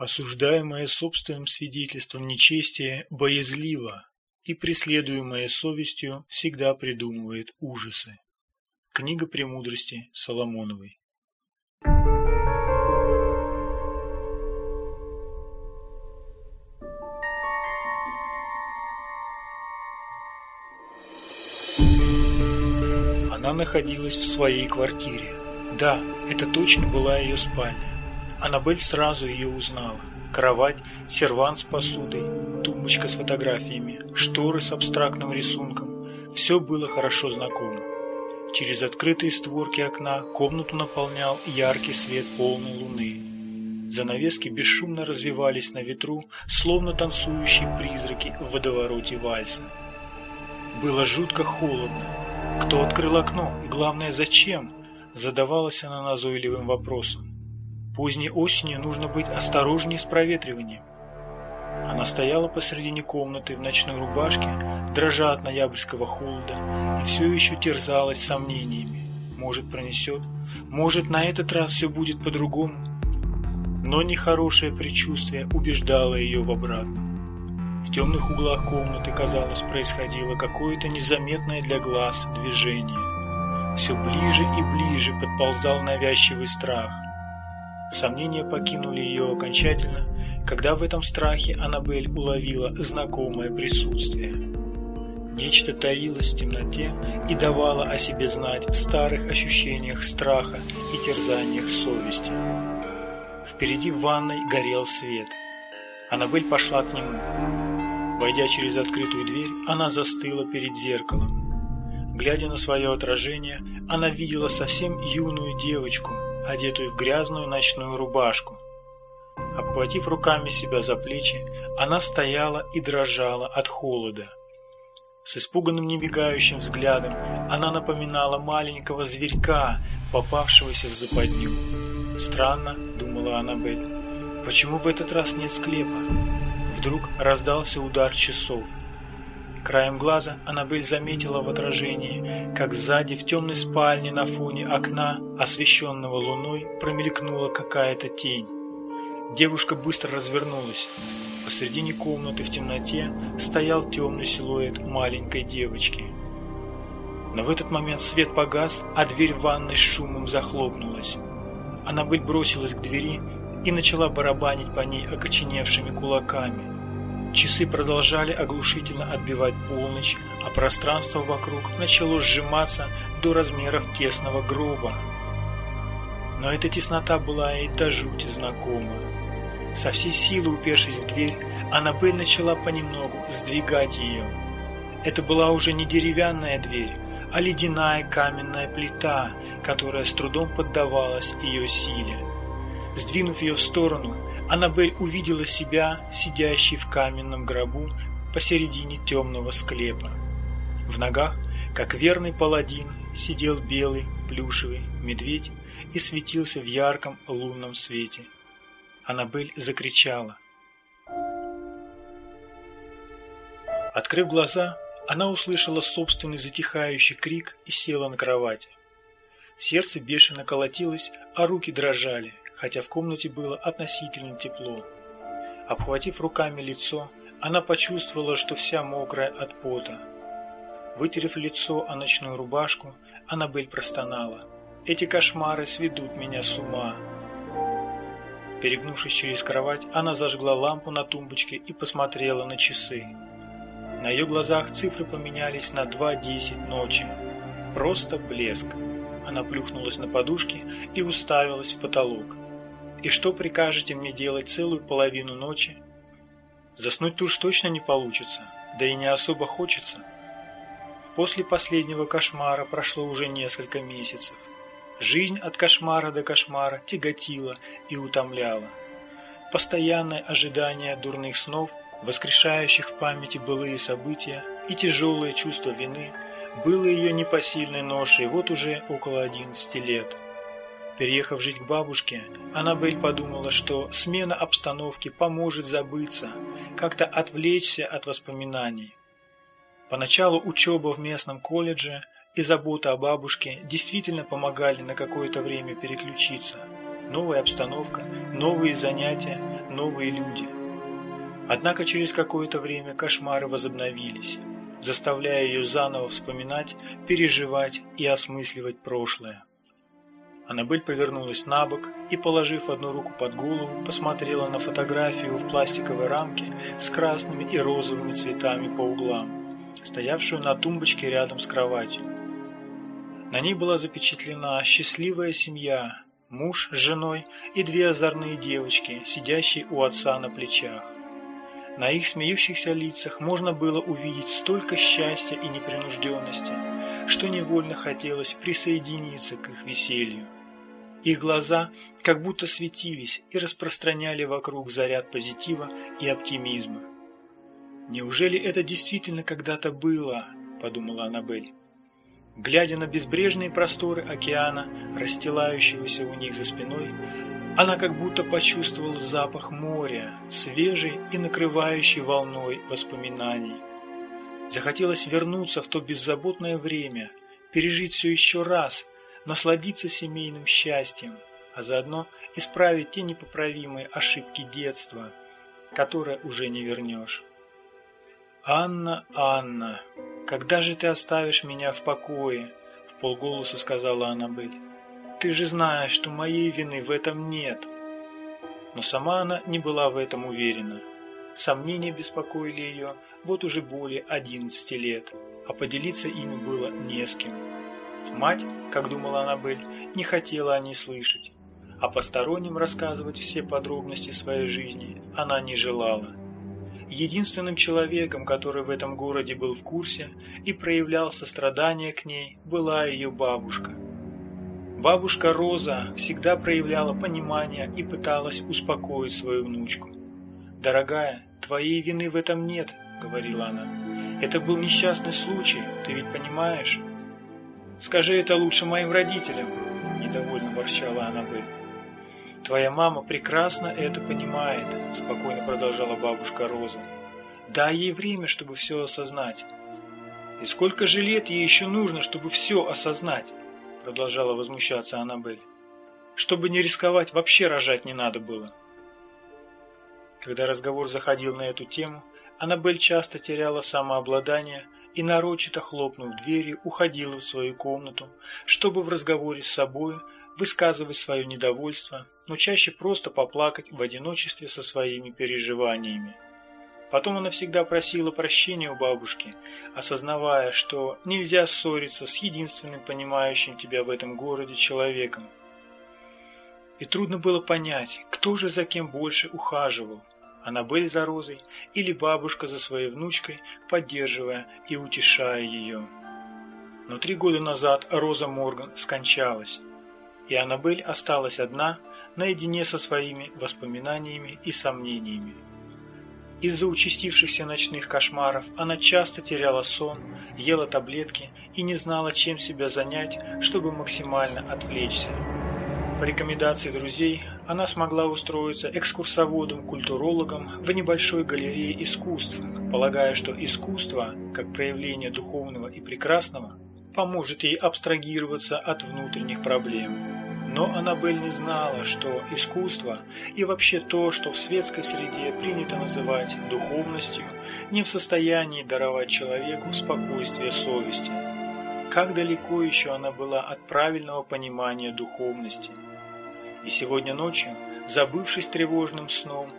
осуждаемое собственным свидетельством нечестие боязливо и преследуемое совестью всегда придумывает ужасы. Книга премудрости Соломоновой. Она находилась в своей квартире. Да, это точно была ее спальня. Аннабель сразу ее узнала. Кровать, сервант с посудой, тумбочка с фотографиями, шторы с абстрактным рисунком – все было хорошо знакомо. Через открытые створки окна комнату наполнял яркий свет полной луны. Занавески бесшумно развивались на ветру, словно танцующие призраки в водовороте вальса. Было жутко холодно. Кто открыл окно и, главное, зачем? Задавалась она назойливым вопросом. Поздней осенью нужно быть осторожнее с проветриванием. Она стояла посредине комнаты в ночной рубашке, дрожа от ноябрьского холода, и все еще терзалась сомнениями. Может, пронесет? Может, на этот раз все будет по-другому? Но нехорошее предчувствие убеждало ее в обратном. В темных углах комнаты, казалось, происходило какое-то незаметное для глаз движение. Все ближе и ближе подползал навязчивый страх – Сомнения покинули ее окончательно, когда в этом страхе Аннабель уловила знакомое присутствие. Нечто таилось в темноте и давало о себе знать в старых ощущениях страха и терзаниях совести. Впереди в ванной горел свет. Аннабель пошла к нему. Войдя через открытую дверь, она застыла перед зеркалом. Глядя на свое отражение, она видела совсем юную девочку, одетую в грязную ночную рубашку. Обхватив руками себя за плечи, она стояла и дрожала от холода. С испуганным небегающим взглядом она напоминала маленького зверька, попавшегося в западню. Странно, думала Аннабель, почему в этот раз нет склепа? Вдруг раздался удар часов. Краем глаза Аннабель заметила в отражении, как сзади в темной спальне на фоне окна, освещенного луной, промелькнула какая-то тень. Девушка быстро развернулась. Посредине комнаты в темноте стоял темный силуэт маленькой девочки. Но в этот момент свет погас, а дверь в ванной с шумом захлопнулась. Аннабель бросилась к двери и начала барабанить по ней окоченевшими кулаками. Часы продолжали оглушительно отбивать полночь, а пространство вокруг начало сжиматься до размеров тесного гроба. Но эта теснота была ей до жути знакома. Со всей силы упершись в дверь, Аннабель начала понемногу сдвигать ее. Это была уже не деревянная дверь, а ледяная каменная плита, которая с трудом поддавалась ее силе. Сдвинув ее в сторону, Аннабель увидела себя, сидящей в каменном гробу посередине темного склепа. В ногах, как верный паладин, сидел белый плюшевый медведь и светился в ярком лунном свете. Аннабель закричала. Открыв глаза, она услышала собственный затихающий крик и села на кровати. Сердце бешено колотилось, а руки дрожали хотя в комнате было относительно тепло. Обхватив руками лицо, она почувствовала, что вся мокрая от пота. Вытерев лицо о ночную рубашку, Аннабель простонала. «Эти кошмары сведут меня с ума». Перегнувшись через кровать, она зажгла лампу на тумбочке и посмотрела на часы. На ее глазах цифры поменялись на 2.10 ночи. Просто блеск. Она плюхнулась на подушки и уставилась в потолок. И что прикажете мне делать целую половину ночи? Заснуть уж точно не получится, да и не особо хочется. После последнего кошмара прошло уже несколько месяцев. Жизнь от кошмара до кошмара тяготила и утомляла. Постоянное ожидание дурных снов, воскрешающих в памяти былые события, и тяжелое чувство вины было ее непосильной ношей вот уже около 11 лет. Переехав жить к бабушке, Аннабель подумала, что смена обстановки поможет забыться, как-то отвлечься от воспоминаний. Поначалу учеба в местном колледже и забота о бабушке действительно помогали на какое-то время переключиться. Новая обстановка, новые занятия новые люди. Однако через какое-то время кошмары возобновились, заставляя ее заново вспоминать, переживать и осмысливать прошлое. Аннабель повернулась на бок и, положив одну руку под голову, посмотрела на фотографию в пластиковой рамке с красными и розовыми цветами по углам, стоявшую на тумбочке рядом с кроватью. На ней была запечатлена счастливая семья, муж с женой и две озорные девочки, сидящие у отца на плечах. На их смеющихся лицах можно было увидеть столько счастья и непринужденности, что невольно хотелось присоединиться к их веселью. Их глаза как будто светились и распространяли вокруг заряд позитива и оптимизма. «Неужели это действительно когда-то было?» – подумала Аннабель. Глядя на безбрежные просторы океана, расстилающегося у них за спиной, она как будто почувствовала запах моря, свежий и накрывающий волной воспоминаний. Захотелось вернуться в то беззаботное время, пережить все еще раз, насладиться семейным счастьем, а заодно исправить те непоправимые ошибки детства, которые уже не вернешь. «Анна, Анна, когда же ты оставишь меня в покое?» – в полголоса сказала Аннабель. «Ты же знаешь, что моей вины в этом нет». Но сама она не была в этом уверена. Сомнения беспокоили ее вот уже более одиннадцати лет, а поделиться ими было не с кем. Мать, как думала Аннабель, не хотела о ней слышать, а посторонним рассказывать все подробности своей жизни она не желала. Единственным человеком, который в этом городе был в курсе и проявлял сострадание к ней, была ее бабушка. Бабушка Роза всегда проявляла понимание и пыталась успокоить свою внучку. «Дорогая, твоей вины в этом нет», — говорила она. «Это был несчастный случай, ты ведь понимаешь?» Скажи это лучше моим родителям, недовольно ворчала Аннабель. Твоя мама прекрасно это понимает, спокойно продолжала бабушка Роза. Дай ей время, чтобы все осознать. И сколько же лет ей еще нужно, чтобы все осознать? продолжала возмущаться Аннабель. Чтобы не рисковать, вообще рожать не надо было. Когда разговор заходил на эту тему, Аннабель часто теряла самообладание и, нарочито хлопнув дверью, уходила в свою комнату, чтобы в разговоре с собой высказывать свое недовольство, но чаще просто поплакать в одиночестве со своими переживаниями. Потом она всегда просила прощения у бабушки, осознавая, что нельзя ссориться с единственным понимающим тебя в этом городе человеком. И трудно было понять, кто же за кем больше ухаживал – Аннабель за Розой или бабушка за своей внучкой, поддерживая и утешая ее. Но три года назад Роза Морган скончалась, и Аннабель осталась одна, наедине со своими воспоминаниями и сомнениями. Из-за участившихся ночных кошмаров она часто теряла сон, ела таблетки и не знала, чем себя занять, чтобы максимально отвлечься. По рекомендации друзей она смогла устроиться экскурсоводом-культурологом в небольшой галерее искусств, полагая, что искусство, как проявление духовного и прекрасного, поможет ей абстрагироваться от внутренних проблем. Но Аннабель не знала, что искусство и вообще то, что в светской среде принято называть духовностью, не в состоянии даровать человеку спокойствие совести. Как далеко еще она была от правильного понимания духовности – и сегодня ночью, забывшись тревожным сном,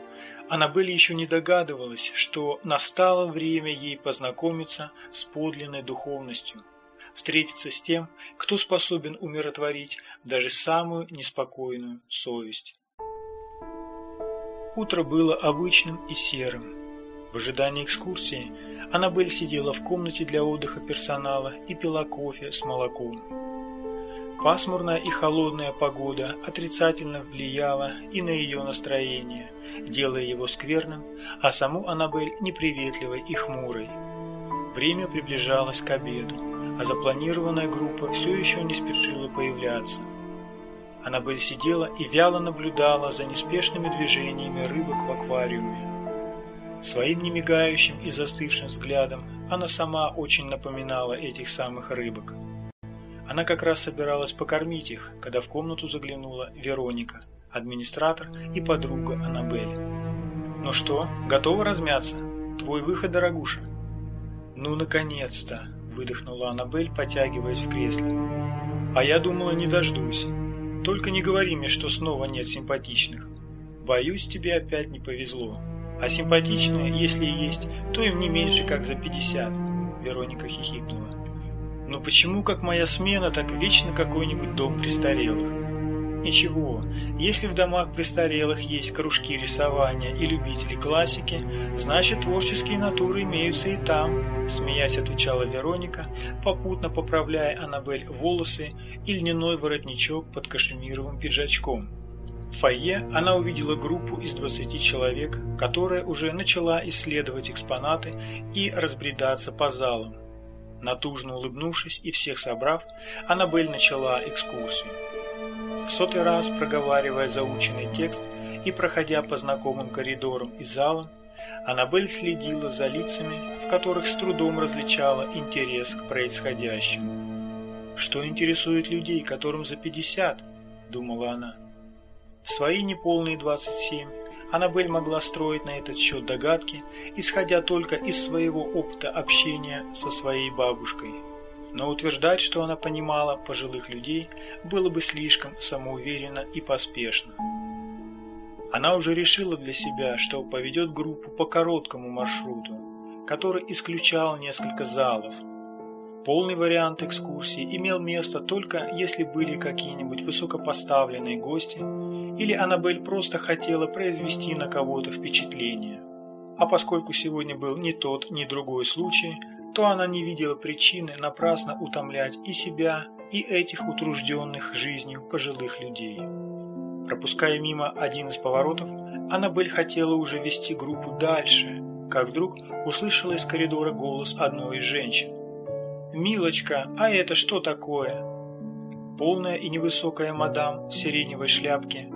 Аннабель еще не догадывалась, что настало время ей познакомиться с подлинной духовностью, встретиться с тем, кто способен умиротворить даже самую неспокойную совесть. Утро было обычным и серым. В ожидании экскурсии Аннабель сидела в комнате для отдыха персонала и пила кофе с молоком. Пасмурная и холодная погода отрицательно влияла и на ее настроение, делая его скверным, а саму Аннабель неприветливой и хмурой. Время приближалось к обеду, а запланированная группа все еще не спешила появляться. Аннабель сидела и вяло наблюдала за неспешными движениями рыбок в аквариуме. Своим немигающим и застывшим взглядом она сама очень напоминала этих самых рыбок. Она как раз собиралась покормить их, когда в комнату заглянула Вероника, администратор и подруга Аннабель. Ну что, готова размяться? Твой выход, дорогуша. Ну, наконец-то, выдохнула Аннабель, потягиваясь в кресле. А я думала, не дождусь. Только не говори мне, что снова нет симпатичных. Боюсь, тебе опять не повезло. А симпатичные, если и есть, то им не меньше, как за пятьдесят. Вероника хихикнула. Но «Ну почему, как моя смена, так вечно какой-нибудь дом престарелых? Ничего, если в домах престарелых есть кружки рисования и любители классики, значит творческие натуры имеются и там, смеясь отвечала Вероника, попутно поправляя Аннабель волосы и льняной воротничок под кашемировым пиджачком. В фойе она увидела группу из 20 человек, которая уже начала исследовать экспонаты и разбредаться по залам. Натужно улыбнувшись и всех собрав, Аннабель начала экскурсию. В сотый раз проговаривая заученный текст и проходя по знакомым коридорам и залам, Аннабель следила за лицами, в которых с трудом различала интерес к происходящему. «Что интересует людей, которым за пятьдесят?» – думала она. В свои неполные 27 Аннабель могла строить на этот счет догадки, исходя только из своего опыта общения со своей бабушкой. Но утверждать, что она понимала пожилых людей, было бы слишком самоуверенно и поспешно. Она уже решила для себя, что поведет группу по короткому маршруту, который исключал несколько залов – Полный вариант экскурсии имел место только если были какие-нибудь высокопоставленные гости, или Аннабель просто хотела произвести на кого-то впечатление. А поскольку сегодня был ни тот, ни другой случай, то она не видела причины напрасно утомлять и себя, и этих утружденных жизнью пожилых людей. Пропуская мимо один из поворотов, Аннабель хотела уже вести группу дальше, как вдруг услышала из коридора голос одной из женщин. «Милочка, а это что такое?» Полная и невысокая мадам в сиреневой шляпке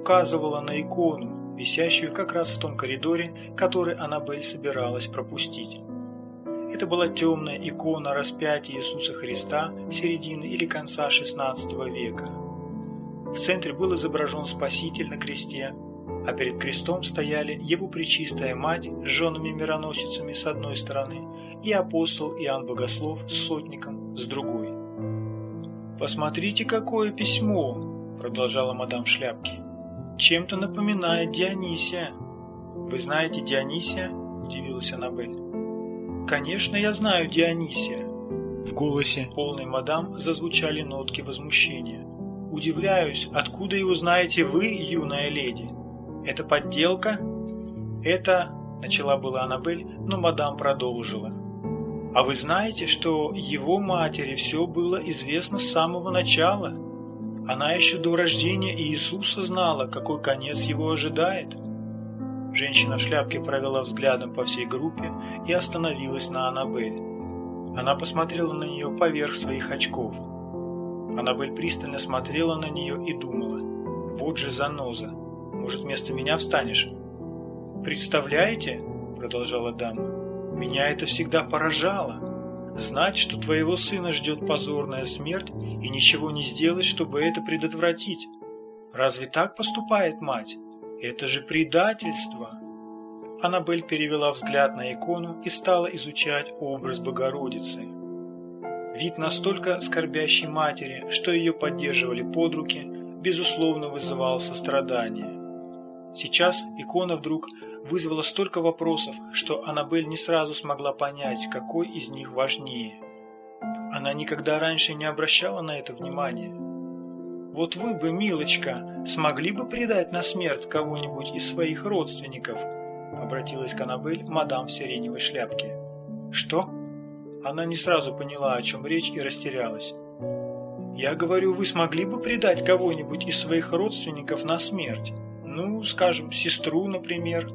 указывала на икону, висящую как раз в том коридоре, который Аннабель собиралась пропустить. Это была темная икона распятия Иисуса Христа середины или конца XVI века. В центре был изображен Спаситель на кресте, а перед крестом стояли его Пречистая Мать с женами-мироносицами с одной стороны и апостол Иоанн Богослов с сотником с другой. «Посмотрите, какое письмо!» – продолжала мадам Шляпки. «Чем-то напоминает Дионисия». «Вы знаете Дионисия?» – удивилась Аннабель. «Конечно, я знаю Дионисия». В голосе полной мадам зазвучали нотки возмущения. «Удивляюсь, откуда его знаете вы, юная леди? Это подделка?» «Это...» – начала была Аннабель, но мадам продолжила. А вы знаете, что его матери все было известно с самого начала? Она еще до рождения Иисуса знала, какой конец его ожидает. Женщина в шляпке провела взглядом по всей группе и остановилась на Аннабель. Она посмотрела на нее поверх своих очков. Аннабель пристально смотрела на нее и думала. «Вот же заноза! Может, вместо меня встанешь?» «Представляете?» – продолжала дама. Меня это всегда поражало. Знать, что твоего сына ждет позорная смерть и ничего не сделать, чтобы это предотвратить. Разве так поступает мать? Это же предательство. Аннабель перевела взгляд на икону и стала изучать образ Богородицы. Вид настолько скорбящей матери, что ее поддерживали под руки, безусловно вызывал сострадание. Сейчас икона вдруг вызвало столько вопросов, что Аннабель не сразу смогла понять, какой из них важнее. Она никогда раньше не обращала на это внимания. Вот вы бы, милочка, смогли бы предать на смерть кого-нибудь из своих родственников? Обратилась к Аннабель мадам в сиреневой шляпке. Что? Она не сразу поняла, о чем речь, и растерялась. Я говорю, вы смогли бы предать кого-нибудь из своих родственников на смерть? Ну, скажем, сестру, например,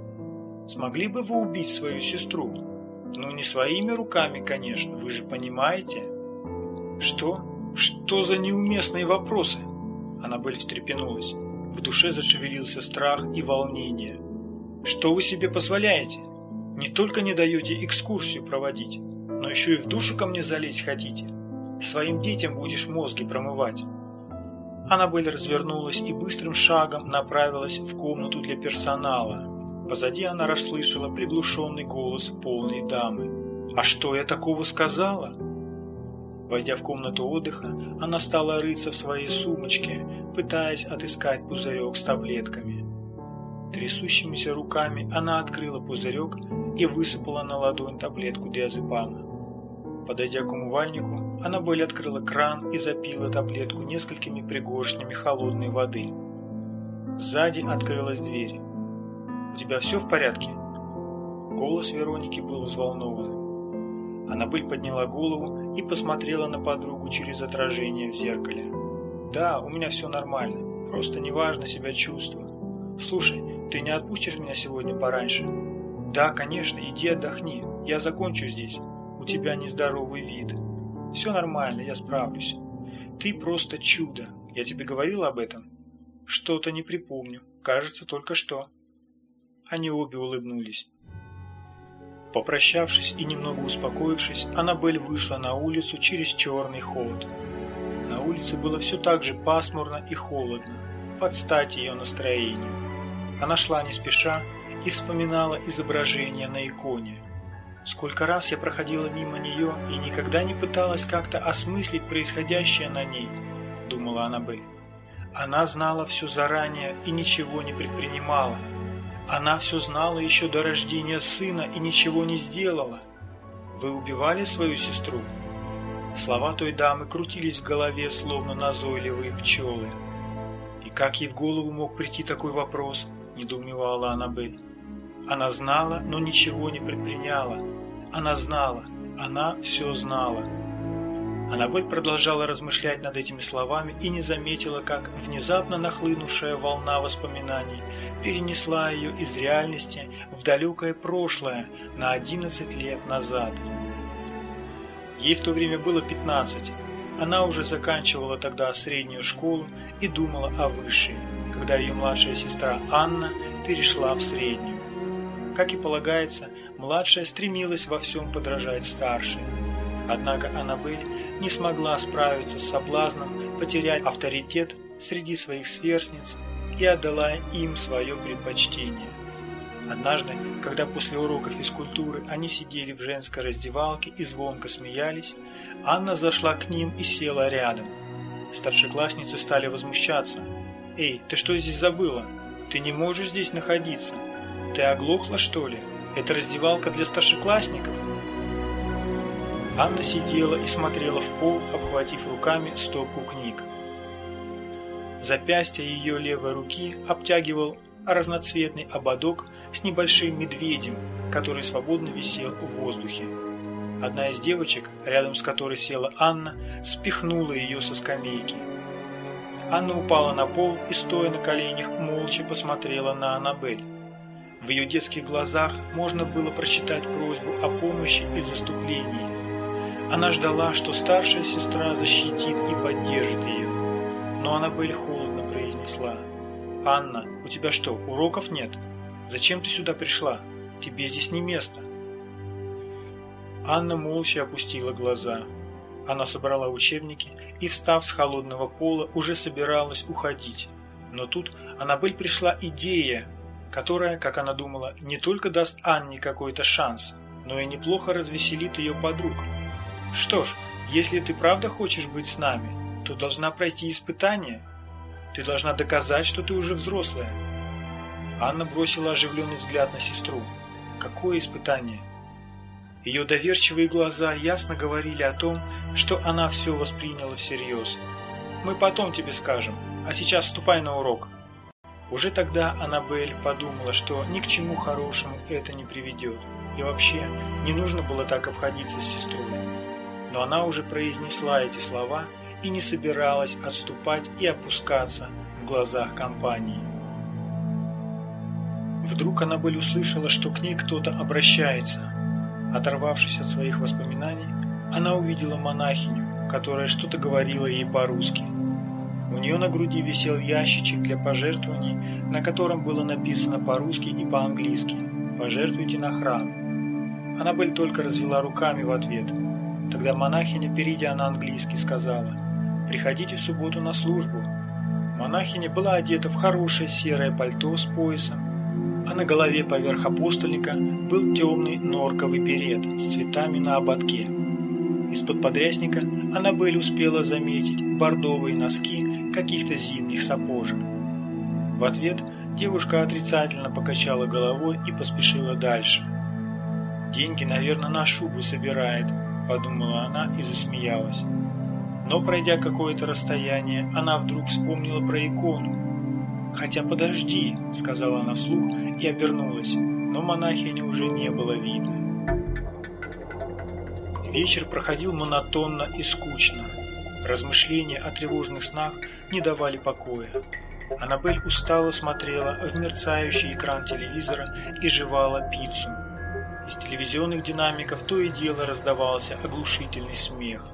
Смогли бы вы убить свою сестру? Ну, не своими руками, конечно, вы же понимаете. Что? Что за неуместные вопросы? Аннабель встрепенулась. В душе зашевелился страх и волнение. Что вы себе позволяете? Не только не даете экскурсию проводить, но еще и в душу ко мне залезть хотите. Своим детям будешь мозги промывать. Аннабель развернулась и быстрым шагом направилась в комнату для персонала, Позади она расслышала приглушенный голос полной дамы. «А что я такого сказала?» Войдя в комнату отдыха, она стала рыться в своей сумочке, пытаясь отыскать пузырек с таблетками. Трясущимися руками она открыла пузырек и высыпала на ладонь таблетку диазепама. Подойдя к умывальнику, Аннабель открыла кран и запила таблетку несколькими пригоршнями холодной воды. Сзади открылась дверь. «У тебя все в порядке?» Голос Вероники был взволнован. Аннабель подняла голову и посмотрела на подругу через отражение в зеркале. «Да, у меня все нормально. Просто неважно себя чувствую. Слушай, ты не отпустишь меня сегодня пораньше?» «Да, конечно, иди отдохни. Я закончу здесь. У тебя нездоровый вид. Все нормально, я справлюсь. Ты просто чудо. Я тебе говорила об этом?» «Что-то не припомню. Кажется, только что». Они обе улыбнулись. Попрощавшись и немного успокоившись, Аннабель вышла на улицу через черный ход. На улице было все так же пасмурно и холодно, под стать ее настроению. Она шла не спеша и вспоминала изображение на иконе. Сколько раз я проходила мимо нее и никогда не пыталась как-то осмыслить происходящее на ней, думала Аннабель. Она знала все заранее и ничего не предпринимала. Она все знала еще до рождения сына и ничего не сделала. Вы убивали свою сестру? Слова той дамы крутились в голове, словно назойливые пчелы. И как ей в голову мог прийти такой вопрос, недоумевала Аннабель. Она знала, но ничего не предприняла. Она знала, она все знала. Аннабель продолжала размышлять над этими словами и не заметила, как внезапно нахлынувшая волна воспоминаний перенесла ее из реальности в далекое прошлое на 11 лет назад. Ей в то время было 15. Она уже заканчивала тогда среднюю школу и думала о высшей, когда ее младшая сестра Анна перешла в среднюю. Как и полагается, младшая стремилась во всем подражать старшей. Однако Аннабель не смогла справиться с соблазном потерять авторитет среди своих сверстниц и отдала им свое предпочтение. Однажды, когда после урока физкультуры они сидели в женской раздевалке и звонко смеялись, Анна зашла к ним и села рядом. Старшеклассницы стали возмущаться. «Эй, ты что здесь забыла? Ты не можешь здесь находиться. Ты оглохла, что ли? Это раздевалка для старшеклассников?» Анна сидела и смотрела в пол, обхватив руками стопку книг. Запястье ее левой руки обтягивал разноцветный ободок с небольшим медведем, который свободно висел в воздухе. Одна из девочек, рядом с которой села Анна, спихнула ее со скамейки. Анна упала на пол и, стоя на коленях, молча посмотрела на Аннабель. В ее детских глазах можно было прочитать просьбу о помощи и заступлении. Она ждала, что старшая сестра защитит и поддержит ее. Но Аннабель холодно произнесла. «Анна, у тебя что, уроков нет? Зачем ты сюда пришла? Тебе здесь не место». Анна молча опустила глаза. Она собрала учебники и, встав с холодного пола, уже собиралась уходить. Но тут Аннабель пришла идея, которая, как она думала, не только даст Анне какой-то шанс, но и неплохо развеселит ее подруг. Что ж, если ты правда хочешь быть с нами, то должна пройти испытание. Ты должна доказать, что ты уже взрослая. Анна бросила оживленный взгляд на сестру. Какое испытание? Ее доверчивые глаза ясно говорили о том, что она все восприняла всерьез. Мы потом тебе скажем, а сейчас ступай на урок. Уже тогда Аннабель подумала, что ни к чему хорошему это не приведет. И вообще, не нужно было так обходиться с сестрой но она уже произнесла эти слова и не собиралась отступать и опускаться в глазах компании. Вдруг она Аннабель услышала, что к ней кто-то обращается. Оторвавшись от своих воспоминаний, она увидела монахиню, которая что-то говорила ей по-русски. У нее на груди висел ящичек для пожертвований, на котором было написано по-русски и по-английски «Пожертвуйте на храм». Аннабель только развела руками в ответ – Тогда монахиня, перейдя на английский, сказала «Приходите в субботу на службу». Монахиня была одета в хорошее серое пальто с поясом. а на голове поверх апостольника был темный норковый берет с цветами на ободке. Из-под подрясника Аннабель успела заметить бордовые носки каких-то зимних сапожек. В ответ девушка отрицательно покачала головой и поспешила дальше. «Деньги, наверное, на шубу собирает», – подумала она и засмеялась. Но, пройдя какое-то расстояние, она вдруг вспомнила про икону. «Хотя подожди», – сказала она вслух и обернулась, но монахини уже не было видно. Вечер проходил монотонно и скучно. Размышления о тревожных снах не давали покоя. Аннабель устало смотрела в мерцающий экран телевизора и жевала пиццу. Из телевизионных динамиков то и дело раздавался оглушительный смех.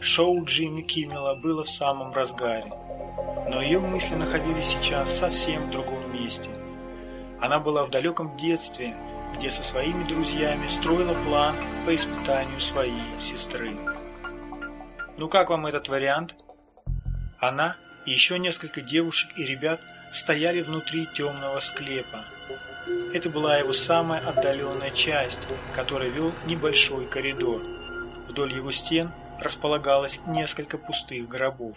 Шоу Джимми Киммела было в самом разгаре. Но ее мысли находились сейчас совсем в другом месте. Она была в далеком детстве, где со своими друзьями строила план по испытанию своей сестры. Ну как вам этот вариант? Она и еще несколько девушек и ребят стояли внутри темного склепа. Это была его самая отдаленная часть, которая вел небольшой коридор. Вдоль его стен располагалось несколько пустых гробов.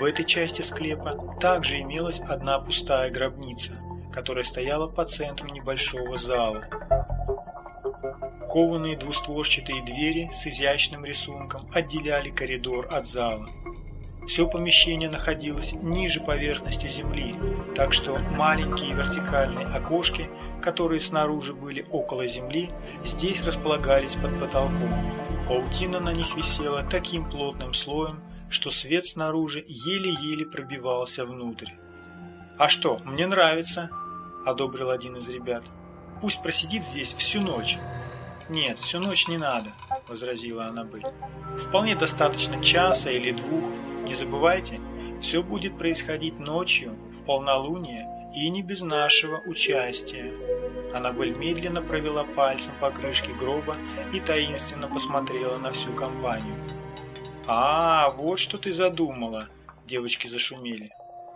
В этой части склепа также имелась одна пустая гробница, которая стояла по центру небольшого зала. Кованые двустворчатые двери с изящным рисунком отделяли коридор от зала. Все помещение находилось ниже поверхности земли, так что маленькие вертикальные окошки, которые снаружи были около земли, здесь располагались под потолком. Паутина на них висела таким плотным слоем, что свет снаружи еле-еле пробивался внутрь. «А что, мне нравится», – одобрил один из ребят. «Пусть просидит здесь всю ночь». «Нет, всю ночь не надо», – возразила Аннабель. «Вполне достаточно часа или двух, не забывайте, все будет происходить ночью, в полнолуние и не без нашего участия. Аннабель медленно провела пальцем по крышке гроба и таинственно посмотрела на всю компанию. «А, вот что ты задумала!» – девочки зашумели.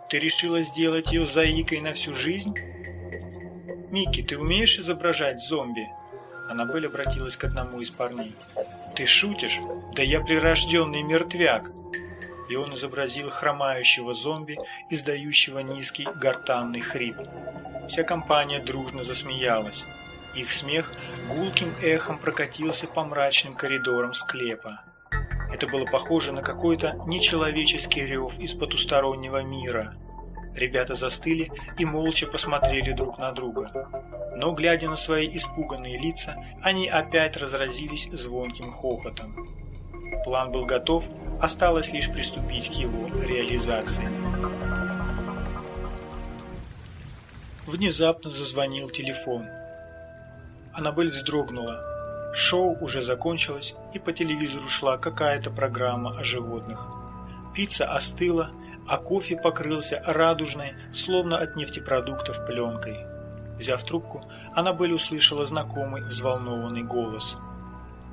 «Ты решила сделать ее заикой на всю жизнь?» «Микки, ты умеешь изображать зомби?» Аннабель обратилась к одному из парней. «Ты шутишь? Да я прирожденный мертвяк!» И он изобразил хромающего зомби, издающего низкий гортанный хрип. Вся компания дружно засмеялась. Их смех гулким эхом прокатился по мрачным коридорам склепа. Это было похоже на какой-то нечеловеческий рев из потустороннего мира. Ребята застыли и молча посмотрели друг на друга. Но, глядя на свои испуганные лица, они опять разразились звонким хохотом. План был готов, осталось лишь приступить к его реализации. Внезапно зазвонил телефон. Аннабель вздрогнула. Шоу уже закончилось, и по телевизору шла какая-то программа о животных. Пицца остыла, а кофе покрылся радужной, словно от нефтепродуктов, пленкой. Взяв трубку, Аннабель услышала знакомый взволнованный голос.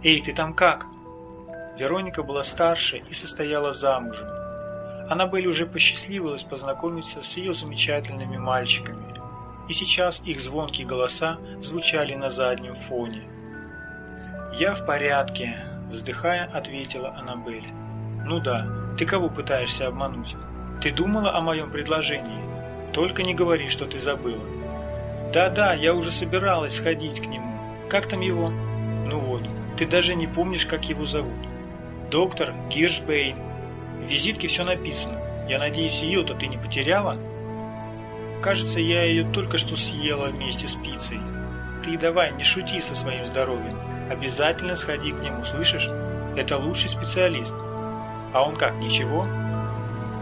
«Эй, ты там как?» Вероника была старше и состояла замужем. Аннабель уже посчастливилась познакомиться с ее замечательными мальчиками, и сейчас их звонкие голоса звучали на заднем фоне. «Я в порядке», – вздыхая, ответила Аннабель. «Ну да, ты кого пытаешься обмануть? Ты думала о моем предложении? Только не говори, что ты забыла». «Да-да, я уже собиралась сходить к нему. Как там его?» «Ну вот, ты даже не помнишь, как его зовут». Доктор Гиршбейн. В визитке все написано. Я надеюсь, ее-то ты не потеряла? Кажется, я ее только что съела вместе с пиццей. Ты давай, не шути со своим здоровьем. Обязательно сходи к нему, слышишь? Это лучший специалист. А он как, ничего?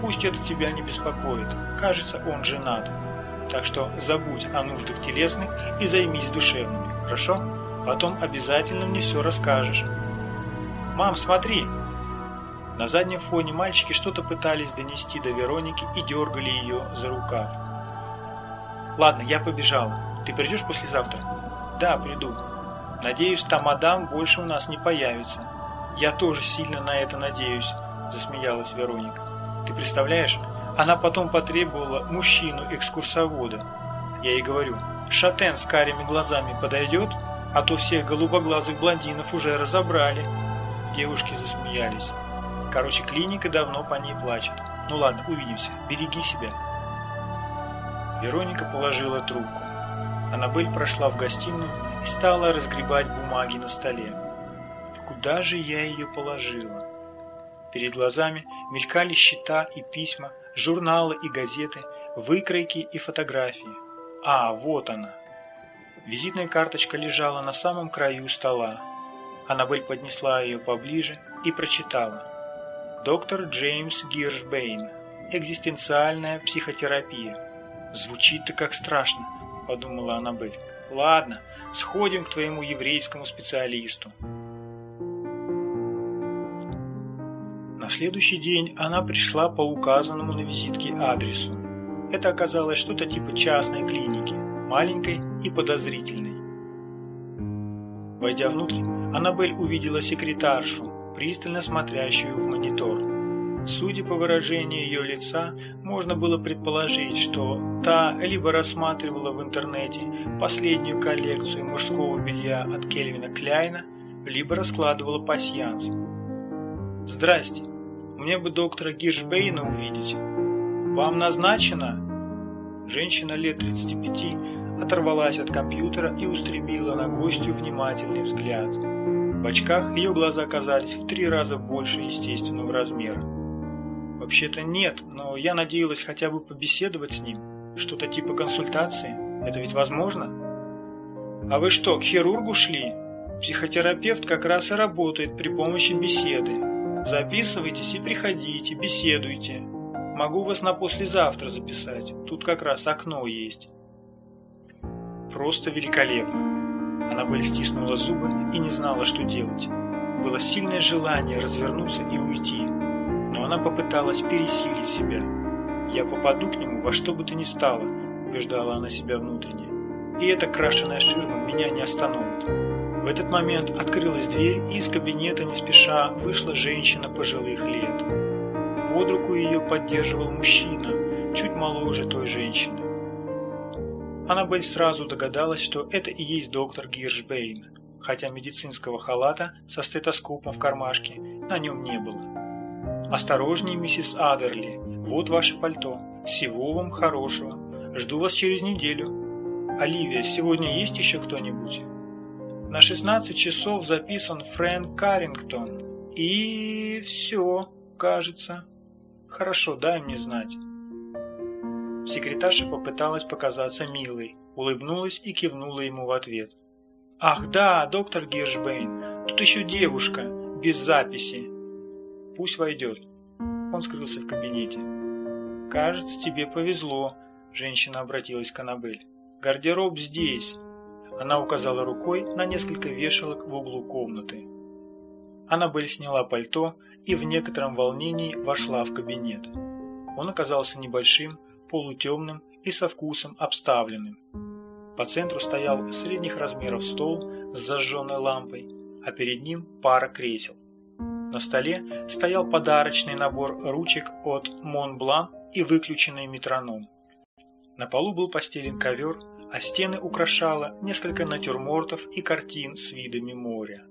Пусть это тебя не беспокоит. Кажется, он женат. Так что забудь о нуждах телесных и займись душевными, хорошо? Потом обязательно мне все расскажешь. «Мам, смотри!» На заднем фоне мальчики что-то пытались донести до Вероники и дергали ее за рукав. «Ладно, я побежал. Ты придешь послезавтра?» «Да, приду. Надеюсь, та мадам больше у нас не появится. Я тоже сильно на это надеюсь», – засмеялась Вероника. «Ты представляешь, она потом потребовала мужчину-экскурсовода. Я ей говорю, Шатен с карими глазами подойдет, а то всех голубоглазых блондинов уже разобрали. Девушки засмеялись. Короче, клиника давно по ней плачет. Ну ладно, увидимся. Береги себя. Вероника положила трубку. Аннабель прошла в гостиную и стала разгребать бумаги на столе. Куда же я ее положила? Перед глазами мелькали счета и письма, журналы и газеты, выкройки и фотографии. А, вот она. Визитная карточка лежала на самом краю стола. Аннабель поднесла ее поближе и прочитала. Доктор Джеймс Гиршбейн. Экзистенциальная психотерапия. Звучит-то как страшно, подумала Аннабель. Ладно, сходим к твоему еврейскому специалисту. На следующий день она пришла по указанному на визитке адресу. Это оказалось что-то типа частной клиники, маленькой и подозрительной. Войдя внутрь, Аннабель увидела секретаршу, пристально смотрящую в монитор. Судя по выражению ее лица, можно было предположить, что та либо рассматривала в интернете последнюю коллекцию мужского белья от Кельвина Кляйна, либо раскладывала пасьянс. «Здрасте, мне бы доктора Гиршбейна увидеть. Вам назначено?» Женщина лет 35 оторвалась от компьютера и устремила на гостю внимательный взгляд. В очках ее глаза казались в три раза больше естественного размера. Вообще-то нет, но я надеялась хотя бы побеседовать с ним. Что-то типа консультации. Это ведь возможно? А вы что, к хирургу шли? Психотерапевт как раз и работает при помощи беседы. Записывайтесь и приходите, беседуйте. Могу вас на послезавтра записать. Тут как раз окно есть. Просто великолепно. Аннабель стиснула зубы и не знала, что делать. Было сильное желание развернуться и уйти но она попыталась пересилить себя. «Я попаду к нему во что бы то ни стало», – убеждала она себя внутренне. «И эта крашеная ширма меня не остановит». В этот момент открылась дверь, и из кабинета не спеша вышла женщина пожилых лет. Под руку ее поддерживал мужчина, чуть моложе той женщины. Аннабель сразу догадалась, что это и есть доктор Гиршбейн, хотя медицинского халата со стетоскопом в кармашке на нем не было. «Осторожней, миссис Адерли, вот ваше пальто. Всего вам хорошего. Жду вас через неделю. Оливия, сегодня есть еще кто-нибудь?» На 16 часов записан Фрэнк Каррингтон. И все, кажется. Хорошо, дай мне знать. Секретарша попыталась показаться милой, улыбнулась и кивнула ему в ответ. «Ах да, доктор Гиршбейн, тут еще девушка, без записи. Пусть войдет. Он скрылся в кабинете. «Кажется, тебе повезло», – женщина обратилась к Аннабель. «Гардероб здесь». Она указала рукой на несколько вешалок в углу комнаты. Аннабель сняла пальто и в некотором волнении вошла в кабинет. Он оказался небольшим, полутемным и со вкусом обставленным. По центру стоял средних размеров стол с зажженной лампой, а перед ним пара кресел. На столе стоял подарочный набор ручек от Монблан и выключенный метроном. На полу был постелен ковер, а стены украшало несколько натюрмортов и картин с видами моря.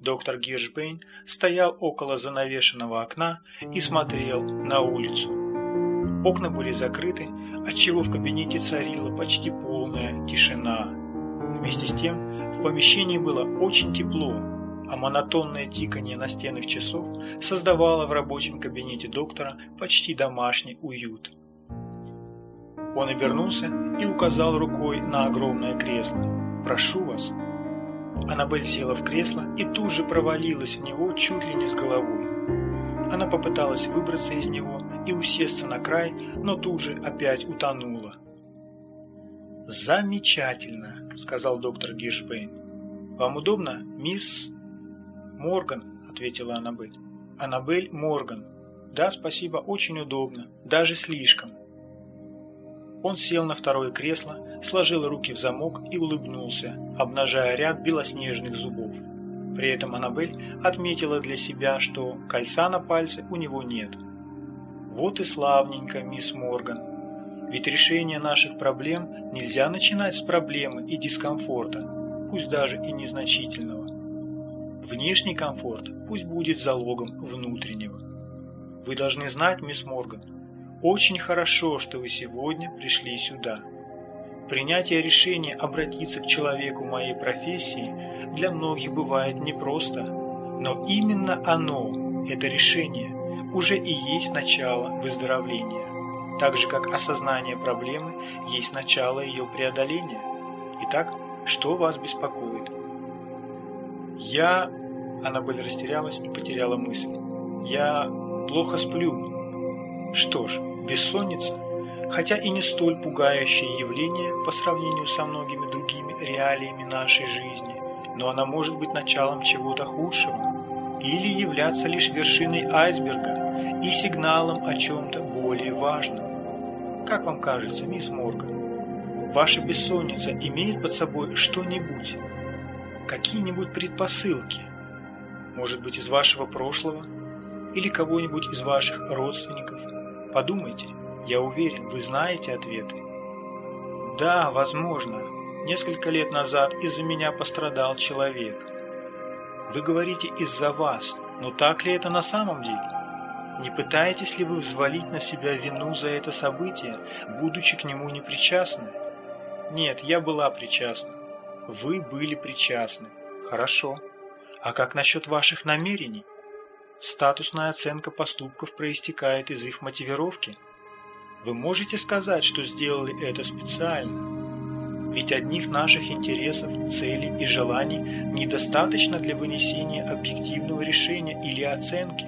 Доктор Гиршбейн стоял около занавешенного окна и смотрел на улицу. Окна были закрыты, отчего в кабинете царила почти полная тишина. Вместе с тем в помещении было очень тепло, а монотонное тиканье настенных часов создавало в рабочем кабинете доктора почти домашний уют. Он обернулся и указал рукой на огромное кресло. «Прошу вас». Аннабель села в кресло и тут же провалилась в него чуть ли не с головой. Она попыталась выбраться из него и усесться на край, но тут же опять утонула. «Замечательно», — сказал доктор Гишбейн. «Вам удобно, мисс...» «Морган», — ответила Аннабель. «Аннабель Морган. Да, спасибо, очень удобно. Даже слишком». Он сел на второе кресло, сложил руки в замок и улыбнулся, обнажая ряд белоснежных зубов. При этом Аннабель отметила для себя, что кольца на пальце у него нет. «Вот и славненько, мисс Морган. Ведь решение наших проблем нельзя начинать с проблемы и дискомфорта, пусть даже и незначительного. Внешний комфорт пусть будет залогом внутреннего. Вы должны знать, мисс Морган, очень хорошо, что вы сегодня пришли сюда. Принятие решения обратиться к человеку моей профессии для многих бывает непросто, но именно оно, это решение, уже и есть начало выздоровления, так же как осознание проблемы есть начало ее преодоления. Итак, что вас беспокоит? Я... Аннабель растерялась и потеряла мысль. Я плохо сплю. Что ж, бессонница, хотя и не столь пугающее явление по сравнению со многими другими реалиями нашей жизни, но она может быть началом чего-то худшего или являться лишь вершиной айсберга и сигналом о чем-то более важном. Как вам кажется, мисс Морган, ваша бессонница имеет под собой что-нибудь, какие-нибудь предпосылки? Может быть, из вашего прошлого или кого-нибудь из ваших родственников? Подумайте, я уверен, вы знаете ответы. Да, возможно. Несколько лет назад из-за меня пострадал человек. Вы говорите «из-за вас», но так ли это на самом деле? Не пытаетесь ли вы взвалить на себя вину за это событие, будучи к нему непричастны? Нет, я была причастна. Вы были причастны. Хорошо. А как насчет ваших намерений? Статусная оценка поступков проистекает из их мотивировки. Вы можете сказать, что сделали это специально. Ведь одних наших интересов, целей и желаний недостаточно для вынесения объективного решения или оценки.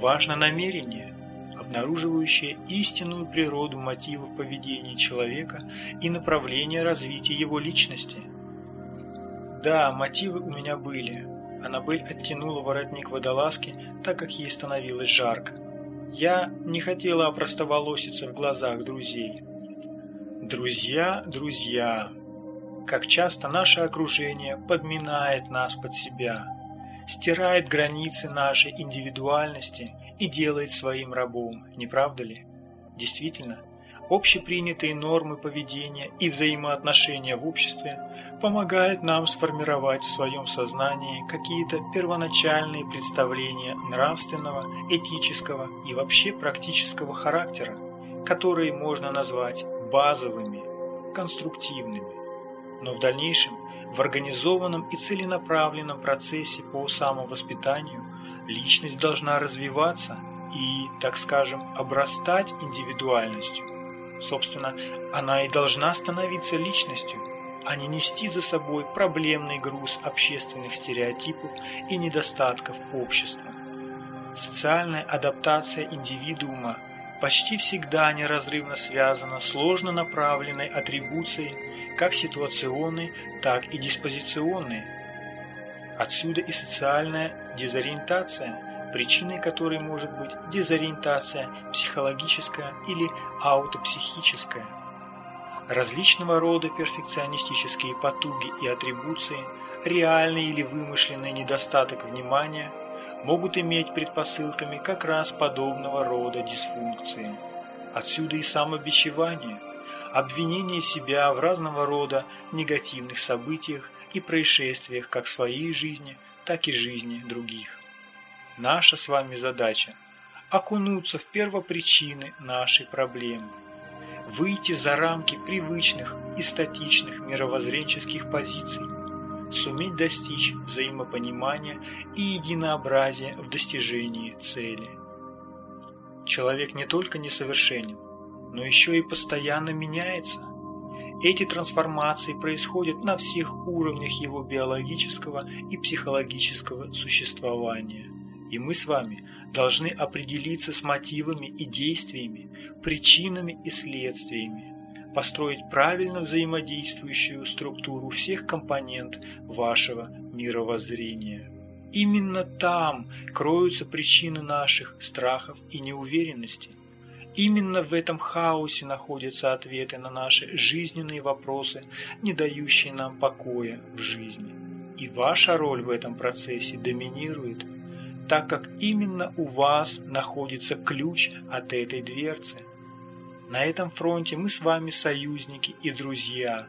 Важно намерение, обнаруживающее истинную природу мотивов поведения человека и направление развития его личности. Да, мотивы у меня были, Аннабель оттянула воротник водолазки, так как ей становилось жарко. Я не хотела опростоволоситься в глазах друзей. Друзья, друзья. Как часто наше окружение подминает нас под себя, стирает границы нашей индивидуальности и делает своим рабом, не правда ли? Действительно, общепринятые нормы поведения и взаимоотношения в обществе помогают нам сформировать в своем сознании какие-то первоначальные представления нравственного, этического и вообще практического характера, которые можно назвать базовыми, конструктивными. Но в дальнейшем, в организованном и целенаправленном процессе по самовоспитанию, личность должна развиваться и, так скажем, обрастать индивидуальностью. Собственно, она и должна становиться личностью, а не нести за собой проблемный груз общественных стереотипов и недостатков общества. Социальная адаптация индивидуума почти всегда неразрывно связана сложно направленной атрибуцией как ситуационной, так и диспозиционной. Отсюда и социальная дезориентация – причиной которой может быть дезориентация психологическая или аутопсихическая. Различного рода перфекционистические потуги и атрибуции, реальный или вымышленный недостаток внимания могут иметь предпосылками как раз подобного рода дисфункции. Отсюда и самобичевание, обвинение себя в разного рода негативных событиях и происшествиях как своей жизни, так и жизни других. Наша с вами задача – окунуться в первопричины нашей проблемы, выйти за рамки привычных и статичных мировоззренческих позиций, суметь достичь взаимопонимания и единообразия в достижении цели. Человек не только несовершенен, но еще и постоянно меняется. Эти трансформации происходят на всех уровнях его биологического и психологического существования. И мы с вами должны определиться с мотивами и действиями, причинами и следствиями, построить правильно взаимодействующую структуру всех компонент вашего мировоззрения. Именно там кроются причины наших страхов и неуверенности. Именно в этом хаосе находятся ответы на наши жизненные вопросы, не дающие нам покоя в жизни. И ваша роль в этом процессе доминирует – так как именно у вас находится ключ от этой дверцы. На этом фронте мы с вами союзники и друзья.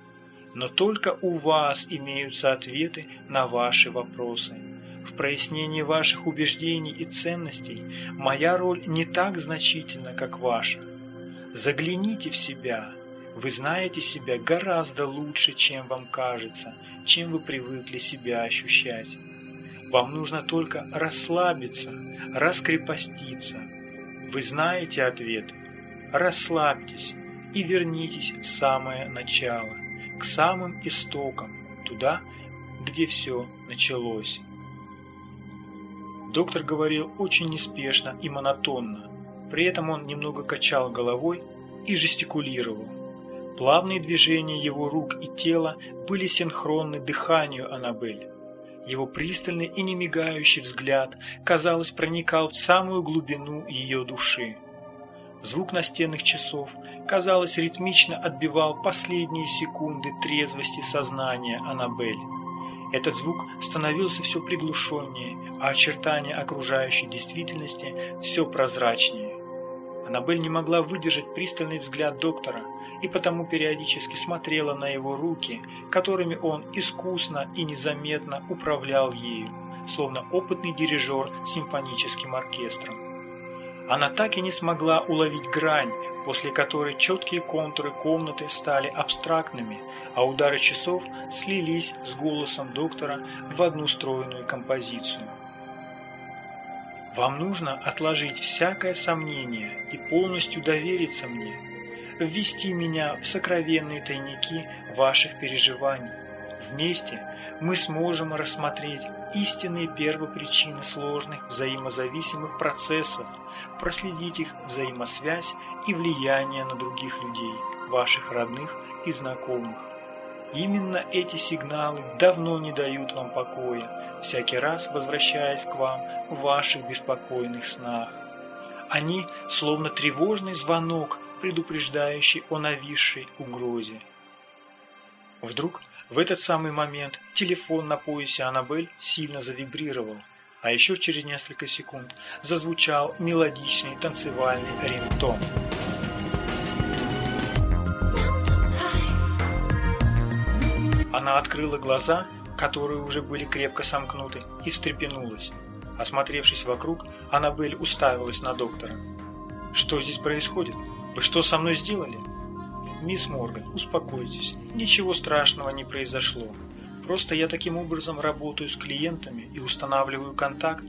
Но только у вас имеются ответы на ваши вопросы. В прояснении ваших убеждений и ценностей моя роль не так значительна, как ваша. Загляните в себя. Вы знаете себя гораздо лучше, чем вам кажется, чем вы привыкли себя ощущать. Вам нужно только расслабиться, раскрепоститься. Вы знаете ответы. Расслабьтесь и вернитесь в самое начало, к самым истокам, туда, где все началось. Доктор говорил очень неспешно и монотонно. При этом он немного качал головой и жестикулировал. Плавные движения его рук и тела были синхронны дыханию Аннабель. Его пристальный и немигающий взгляд, казалось, проникал в самую глубину ее души. Звук настенных часов, казалось, ритмично отбивал последние секунды трезвости сознания Аннабель. Этот звук становился все приглушеннее, а очертания окружающей действительности все прозрачнее. Аннабель не могла выдержать пристальный взгляд доктора и потому периодически смотрела на его руки, которыми он искусно и незаметно управлял ею, словно опытный дирижер симфоническим оркестром. Она так и не смогла уловить грань, после которой четкие контуры комнаты стали абстрактными, а удары часов слились с голосом доктора в одну стройную композицию. Вам нужно отложить всякое сомнение и полностью довериться мне, ввести меня в сокровенные тайники ваших переживаний. Вместе мы сможем рассмотреть истинные первопричины сложных взаимозависимых процессов, проследить их взаимосвязь и влияние на других людей, ваших родных и знакомых. Именно эти сигналы давно не дают вам покоя, всякий раз возвращаясь к вам в ваших беспокойных снах. Они словно тревожный звонок, предупреждающий о нависшей угрозе. Вдруг в этот самый момент телефон на поясе Аннабель сильно завибрировал, а еще через несколько секунд зазвучал мелодичный танцевальный рингтон. Она открыла глаза, которые уже были крепко сомкнуты, и встрепенулась. Осмотревшись вокруг, Аннабель уставилась на доктора. «Что здесь происходит? Вы что со мной сделали?» «Мисс Морган, успокойтесь. Ничего страшного не произошло. Просто я таким образом работаю с клиентами и устанавливаю контакт».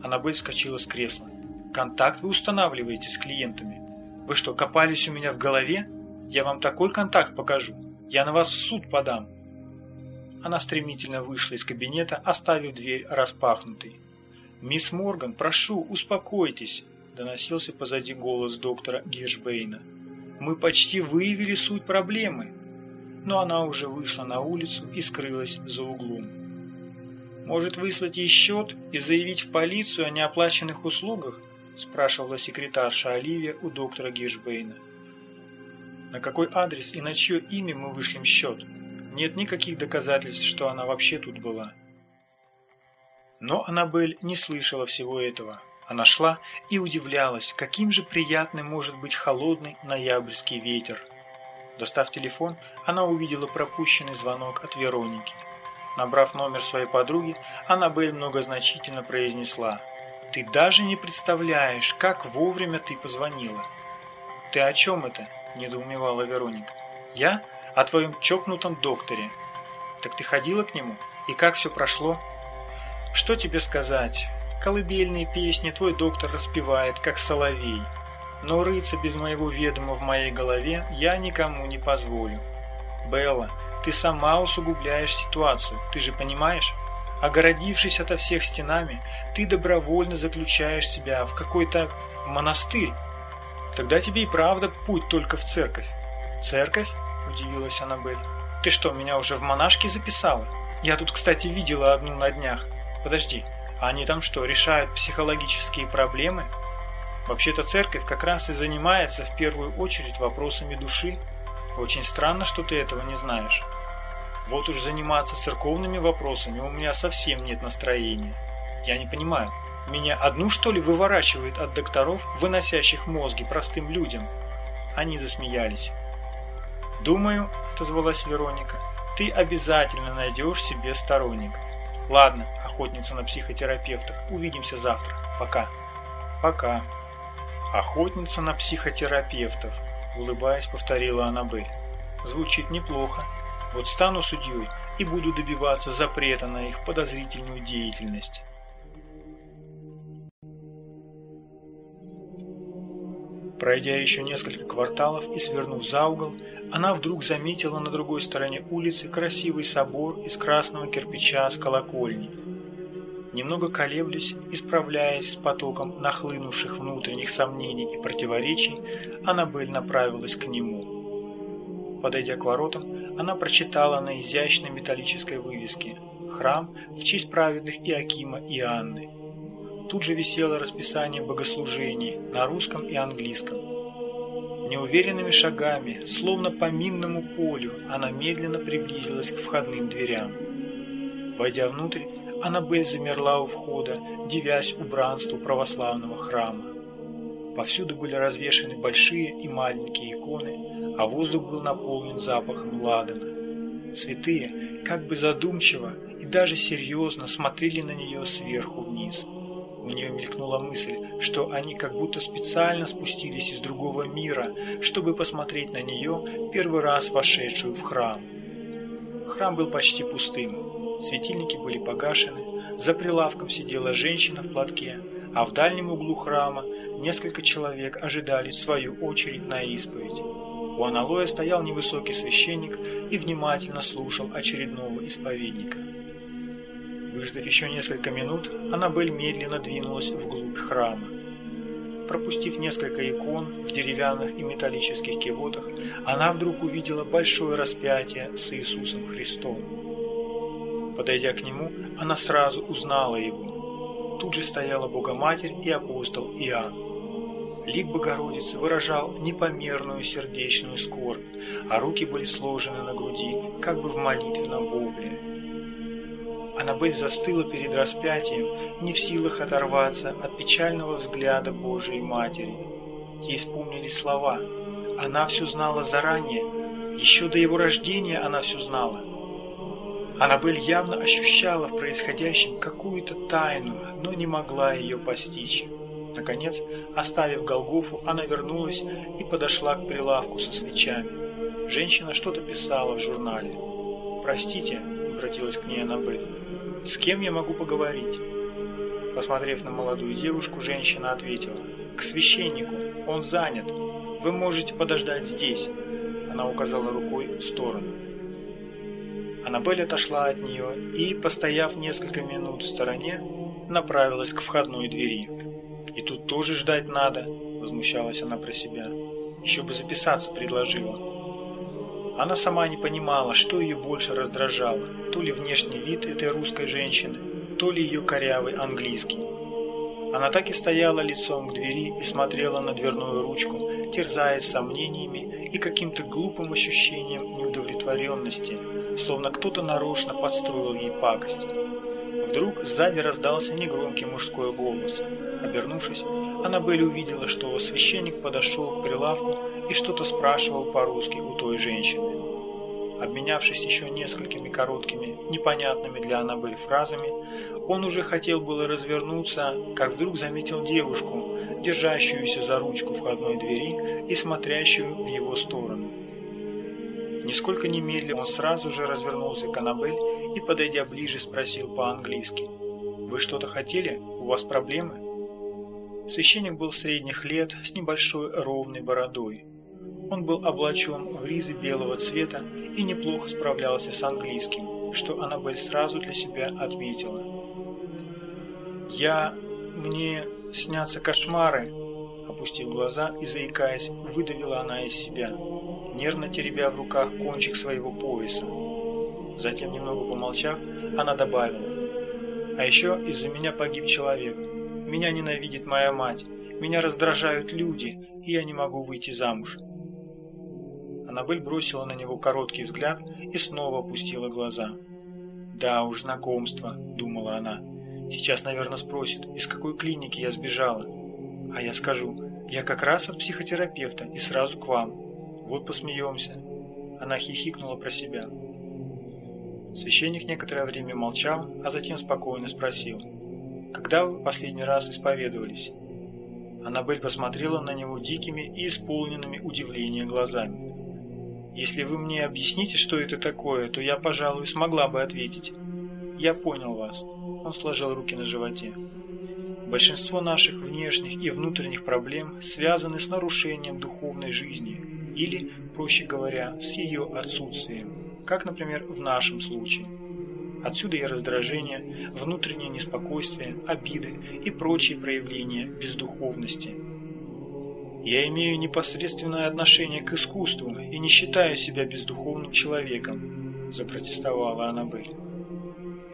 Аннабель скочила с кресла. «Контакт вы устанавливаете с клиентами? Вы что, копались у меня в голове? Я вам такой контакт покажу. Я на вас в суд подам». Она стремительно вышла из кабинета, оставив дверь распахнутой. «Мисс Морган, прошу, успокойтесь», – доносился позади голос доктора Гиршбейна. «Мы почти выявили суть проблемы». Но она уже вышла на улицу и скрылась за углом. «Может, выслать ей счет и заявить в полицию о неоплаченных услугах?» – спрашивала секретарша Оливия у доктора Гиршбейна. «На какой адрес и на чье имя мы вышлем счет?» Нет никаких доказательств, что она вообще тут была. Но Аннабель не слышала всего этого. Она шла и удивлялась, каким же приятным может быть холодный ноябрьский ветер. Достав телефон, она увидела пропущенный звонок от Вероники. Набрав номер своей подруги, Аннабель многозначительно произнесла «Ты даже не представляешь, как вовремя ты позвонила». «Ты о чем это?» – недоумевала Вероника. «Я? о твоем чокнутом докторе. Так ты ходила к нему? И как все прошло? Что тебе сказать? Колыбельные песни твой доктор распевает, как соловей. Но рыться без моего ведома в моей голове я никому не позволю. Белла, ты сама усугубляешь ситуацию, ты же понимаешь? Огородившись ото всех стенами, ты добровольно заключаешь себя в какой-то монастырь. Тогда тебе и правда путь только в церковь. Церковь? – удивилась Аннабель. «Ты что, меня уже в монашки записала? Я тут, кстати, видела одну на днях. Подожди, они там что, решают психологические проблемы?» Вообще-то церковь как раз и занимается в первую очередь вопросами души. Очень странно, что ты этого не знаешь. Вот уж заниматься церковными вопросами у меня совсем нет настроения. Я не понимаю, меня одну что ли выворачивает от докторов, выносящих мозги простым людям? Они засмеялись. «Думаю», — отозвалась Вероника, — «ты обязательно найдешь себе сторонника. Ладно, охотница на психотерапевтов, увидимся завтра. Пока». «Пока». «Охотница на психотерапевтов», — улыбаясь, повторила Аннабель. «Звучит неплохо. Вот стану судьей и буду добиваться запрета на их подозрительную деятельность». Пройдя еще несколько кварталов и свернув за угол, она вдруг заметила на другой стороне улицы красивый собор из красного кирпича с колокольней. Немного колеблясь, исправляясь с потоком нахлынувших внутренних сомнений и противоречий, Аннабель направилась к нему. Подойдя к воротам, она прочитала на изящной металлической вывеске «Храм в честь праведных Иакима и Анны». Тут же висело расписание богослужений на русском и английском. Неуверенными шагами, словно по минному полю, она медленно приблизилась к входным дверям. Войдя внутрь, Аннабель замерла у входа, дивясь убранству православного храма. Повсюду были развешаны большие и маленькие иконы, а воздух был наполнен запахом ладана. Святые, как бы задумчиво и даже серьезно смотрели на нее сверху вниз. У нее мелькнула мысль, что они как будто специально спустились из другого мира, чтобы посмотреть на нее, первый раз вошедшую в храм. Храм был почти пустым. Светильники были погашены, за прилавком сидела женщина в платке, а в дальнем углу храма несколько человек ожидали свою очередь на исповедь. У аналоя стоял невысокий священник и внимательно слушал очередного исповедника. Выждав еще несколько минут, Аннабель медленно двинулась вглубь храма. Пропустив несколько икон в деревянных и металлических кивотах, она вдруг увидела большое распятие с Иисусом Христом. Подойдя к нему, она сразу узнала его. Тут же стояла Богоматерь и апостол Иоанн. Лик Богородицы выражал непомерную сердечную скорбь, а руки были сложены на груди, как бы в молитвенном вопле. Аннабель застыла перед распятием, не в силах оторваться от печального взгляда Божией Матери. Ей вспомнили слова. Она все знала заранее. Еще до его рождения она все знала. Аннабель явно ощущала в происходящем какую-то тайну, но не могла ее постичь. Наконец, оставив Голгофу, она вернулась и подошла к прилавку со свечами. Женщина что-то писала в журнале. «Простите», — обратилась к ней Аннабель, — «с кем я могу поговорить?» Посмотрев на молодую девушку, женщина ответила, «К священнику, он занят, вы можете подождать здесь». Она указала рукой в сторону. Аннабель отошла от нее и, постояв несколько минут в стороне, направилась к входной двери. И тут тоже ждать надо, возмущалась она про себя. Еще бы записаться предложила. Она сама не понимала, что ее больше раздражало, то ли внешний вид этой русской женщины, то ли ее корявый английский. Она так и стояла лицом к двери и смотрела на дверную ручку, терзаясь сомнениями и каким-то глупым ощущением неудовлетворенности, словно кто-то нарочно подстроил ей пакость. Вдруг сзади раздался негромкий мужской голос. Обернувшись, Аннабель увидела, что священник подошел к прилавку и что-то спрашивал по-русски у той женщины. Обменявшись еще несколькими короткими, непонятными для Аннабель фразами, он уже хотел было развернуться, как вдруг заметил девушку, держащуюся за ручку входной двери и смотрящую в его сторону. Нисколько не медля, он сразу же развернулся к Аннабель и, подойдя ближе, спросил по-английски. «Вы что-то хотели? У вас проблемы?» Священник был средних лет, с небольшой ровной бородой. Он был облачен в ризы белого цвета и неплохо справлялся с английским, что Аннабель сразу для себя отметила. «Я... мне снятся кошмары», опустив глаза и заикаясь, выдавила она из себя, нервно теребя в руках кончик своего пояса. Затем, немного помолчав, она добавила, «А еще из-за меня погиб человек. Меня ненавидит моя мать, меня раздражают люди, и я не могу выйти замуж». Аннабель бросила на него короткий взгляд и снова опустила глаза. «Да уж, знакомство», — думала она. «Сейчас, наверное, спросит, из какой клиники я сбежала. А я скажу, я как раз от психотерапевта и сразу к вам. Вот посмеемся. Она хихикнула про себя. Священник некоторое время молчал, а затем спокойно спросил. «Когда вы последний раз исповедовались?» Аннабель посмотрела на него дикими и исполненными удивления глазами. «Если вы мне объясните, что это такое, то я, пожалуй, смогла бы ответить. Я понял вас». Он сложил руки на животе. Большинство наших внешних и внутренних проблем связаны с нарушением духовной жизни или, проще говоря, с ее отсутствием, как, например, в нашем случае. Отсюда и раздражение, внутреннее неспокойствие, обиды и прочие проявления бездуховности. Я имею непосредственное отношение к искусству и не считаю себя бездуховным человеком, запротестовала Аннабель.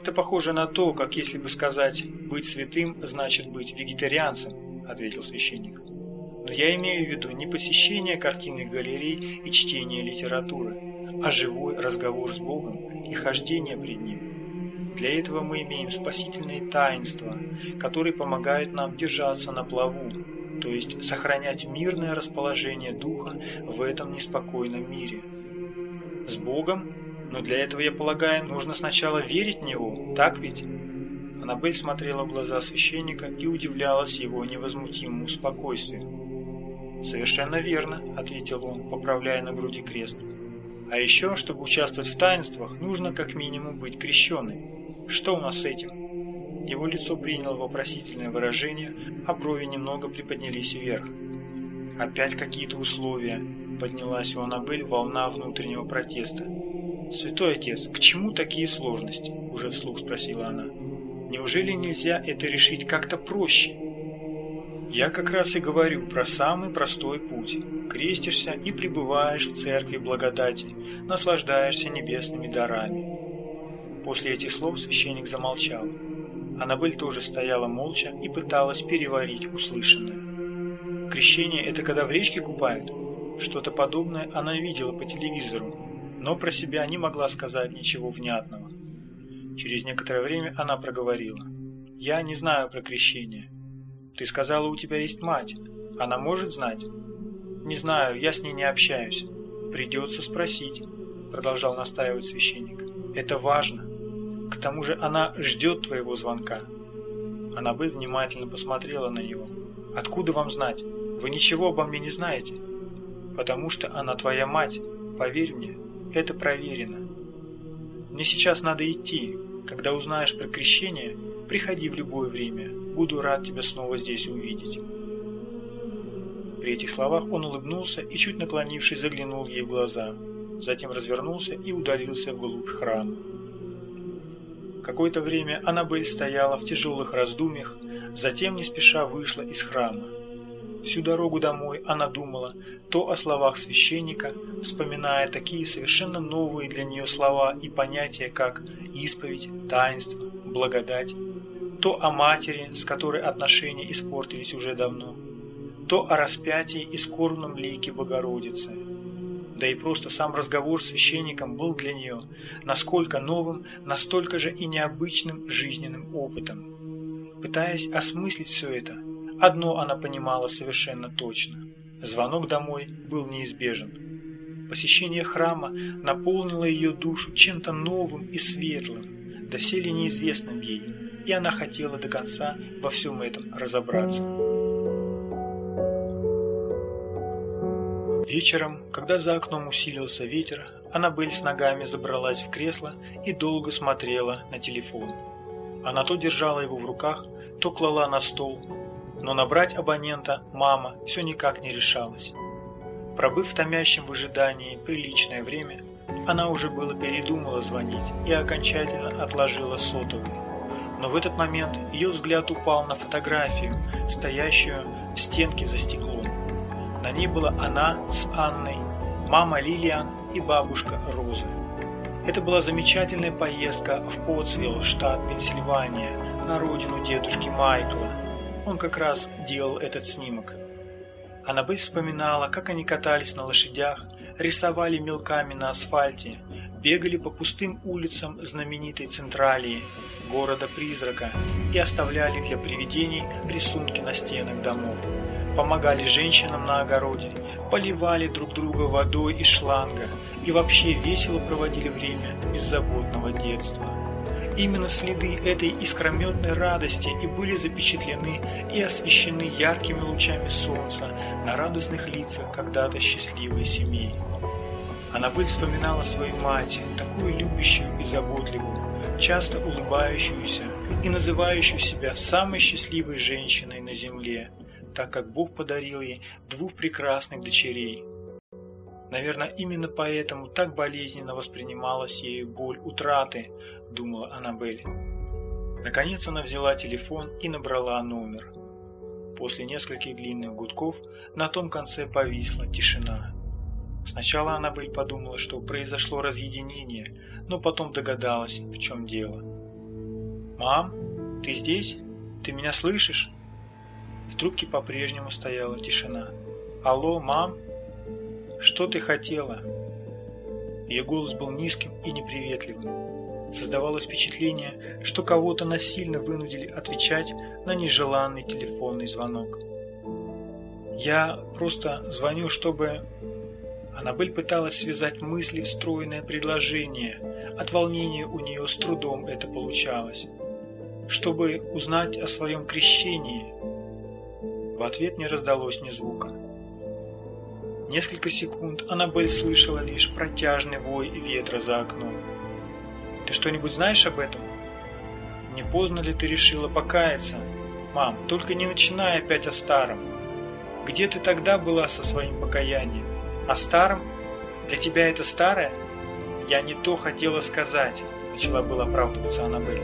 Это похоже на то, как если бы сказать «быть святым значит быть вегетарианцем», ответил священник. Но я имею в виду не посещение картинных галерей и чтение литературы, а живой разговор с Богом и хождение пред Ним. Для этого мы имеем спасительные таинства, которые помогают нам держаться на плаву, то есть сохранять мирное расположение духа в этом неспокойном мире. С Богом но для этого, я полагаю, нужно сначала верить в него, так ведь? Аннабель смотрела в глаза священника и удивлялась его невозмутимому спокойствию. «Совершенно верно», — ответил он, поправляя на груди крест. «А еще, чтобы участвовать в таинствах, нужно как минимум быть крещенной. Что у нас с этим?» Его лицо приняло вопросительное выражение, а брови немного приподнялись вверх. «Опять какие-то условия», — поднялась у Аннабель волна внутреннего протеста. «Святой отец, к чему такие сложности?» – уже вслух спросила она. «Неужели нельзя это решить как-то проще?» «Я как раз и говорю про самый простой путь. Крестишься и пребываешь в церкви благодати, наслаждаешься небесными дарами». После этих слов священник замолчал. Аннабель тоже стояла молча и пыталась переварить услышанное. Крещение – это когда в речке купают? Что-то подобное она видела по телевизору, но про себя не могла сказать ничего внятного. Через некоторое время она проговорила. «Я не знаю про крещение. Ты сказала, у тебя есть мать. Она может знать?» «Не знаю, я с ней не общаюсь. Придется спросить», — продолжал настаивать священник. «Это важно. К тому же она ждет твоего звонка». Аннабель внимательно посмотрела на него. «Откуда вам знать? Вы ничего обо мне не знаете?» «Потому что она твоя мать, поверь мне». Это проверено. Мне сейчас надо идти. Когда узнаешь про крещение, приходи в любое время. Буду рад тебя снова здесь увидеть. При этих словах он улыбнулся и, чуть наклонившись, заглянул ей в глаза. Затем развернулся и удалился вглубь храма. Какое-то время Аннабель стояла в тяжелых раздумьях, затем не спеша вышла из храма. Всю дорогу домой она думала то о словах священника, вспоминая такие совершенно новые для нее слова и понятия, как исповедь, таинство, благодать, то о матери, с которой отношения испортились уже давно, то о распятии и скорбном лике Богородицы. Да и просто сам разговор с священником был для нее насколько новым, настолько же и необычным жизненным опытом. Пытаясь осмыслить все это, Одно она понимала совершенно точно. Звонок домой был неизбежен. Посещение храма наполнило ее душу чем-то новым и светлым, доселе неизвестным ей, и она хотела до конца во всем этом разобраться. Вечером, когда за окном усилился ветер, Аннабель с ногами забралась в кресло и долго смотрела на телефон. Она то держала его в руках, то клала на стол, но набрать абонента мама все никак не решалась. Пробыв в томящем в ожидании приличное время, она уже было передумала звонить и окончательно отложила сотовый. Но в этот момент ее взгляд упал на фотографию, стоящую в стенке за стеклом. На ней была она с Анной, мама Лилиан и бабушка Роза. Это была замечательная поездка в Потсвилл, штат Пенсильвания, на родину дедушки Майкла, он как раз делал этот снимок. Аннабель вспоминала, как они катались на лошадях, рисовали мелками на асфальте, бегали по пустым улицам знаменитой Централии, города-призрака, и оставляли для привидений рисунки на стенах домов. Помогали женщинам на огороде, поливали друг друга водой из шланга и вообще весело проводили время беззаботного детства. Именно следы этой искрометной радости и были запечатлены и освещены яркими лучами солнца на радостных лицах когда-то счастливой семьи. Аннабель вспоминала свою мать, такую любящую и заботливую, часто улыбающуюся и называющую себя самой счастливой женщиной на земле, так как Бог подарил ей двух прекрасных дочерей. Наверное, именно поэтому так болезненно воспринималась ею боль утраты, думала Аннабель. Наконец она взяла телефон и набрала номер. После нескольких длинных гудков на том конце повисла тишина. Сначала Аннабель подумала, что произошло разъединение, но потом догадалась, в чем дело. «Мам, ты здесь? Ты меня слышишь?» В трубке по-прежнему стояла тишина. «Алло, мам? Что ты хотела?» Ее голос был низким и неприветливым. Создавалось впечатление, что кого-то насильно вынудили отвечать на нежеланный телефонный звонок. «Я просто звоню, чтобы...» Аннабель пыталась связать мысли в стройное предложение. От волнения у нее с трудом это получалось. Чтобы узнать о своем крещении. В ответ не раздалось ни звука. Несколько секунд Аннабель слышала лишь протяжный вой ветра за окном. «Ты что-нибудь знаешь об этом? Не поздно ли ты решила покаяться? Мам, только не начинай опять о старом. Где ты тогда была со своим покаянием? О старом? Для тебя это старое? Я не то хотела сказать, начала было оправдываться Аннабель.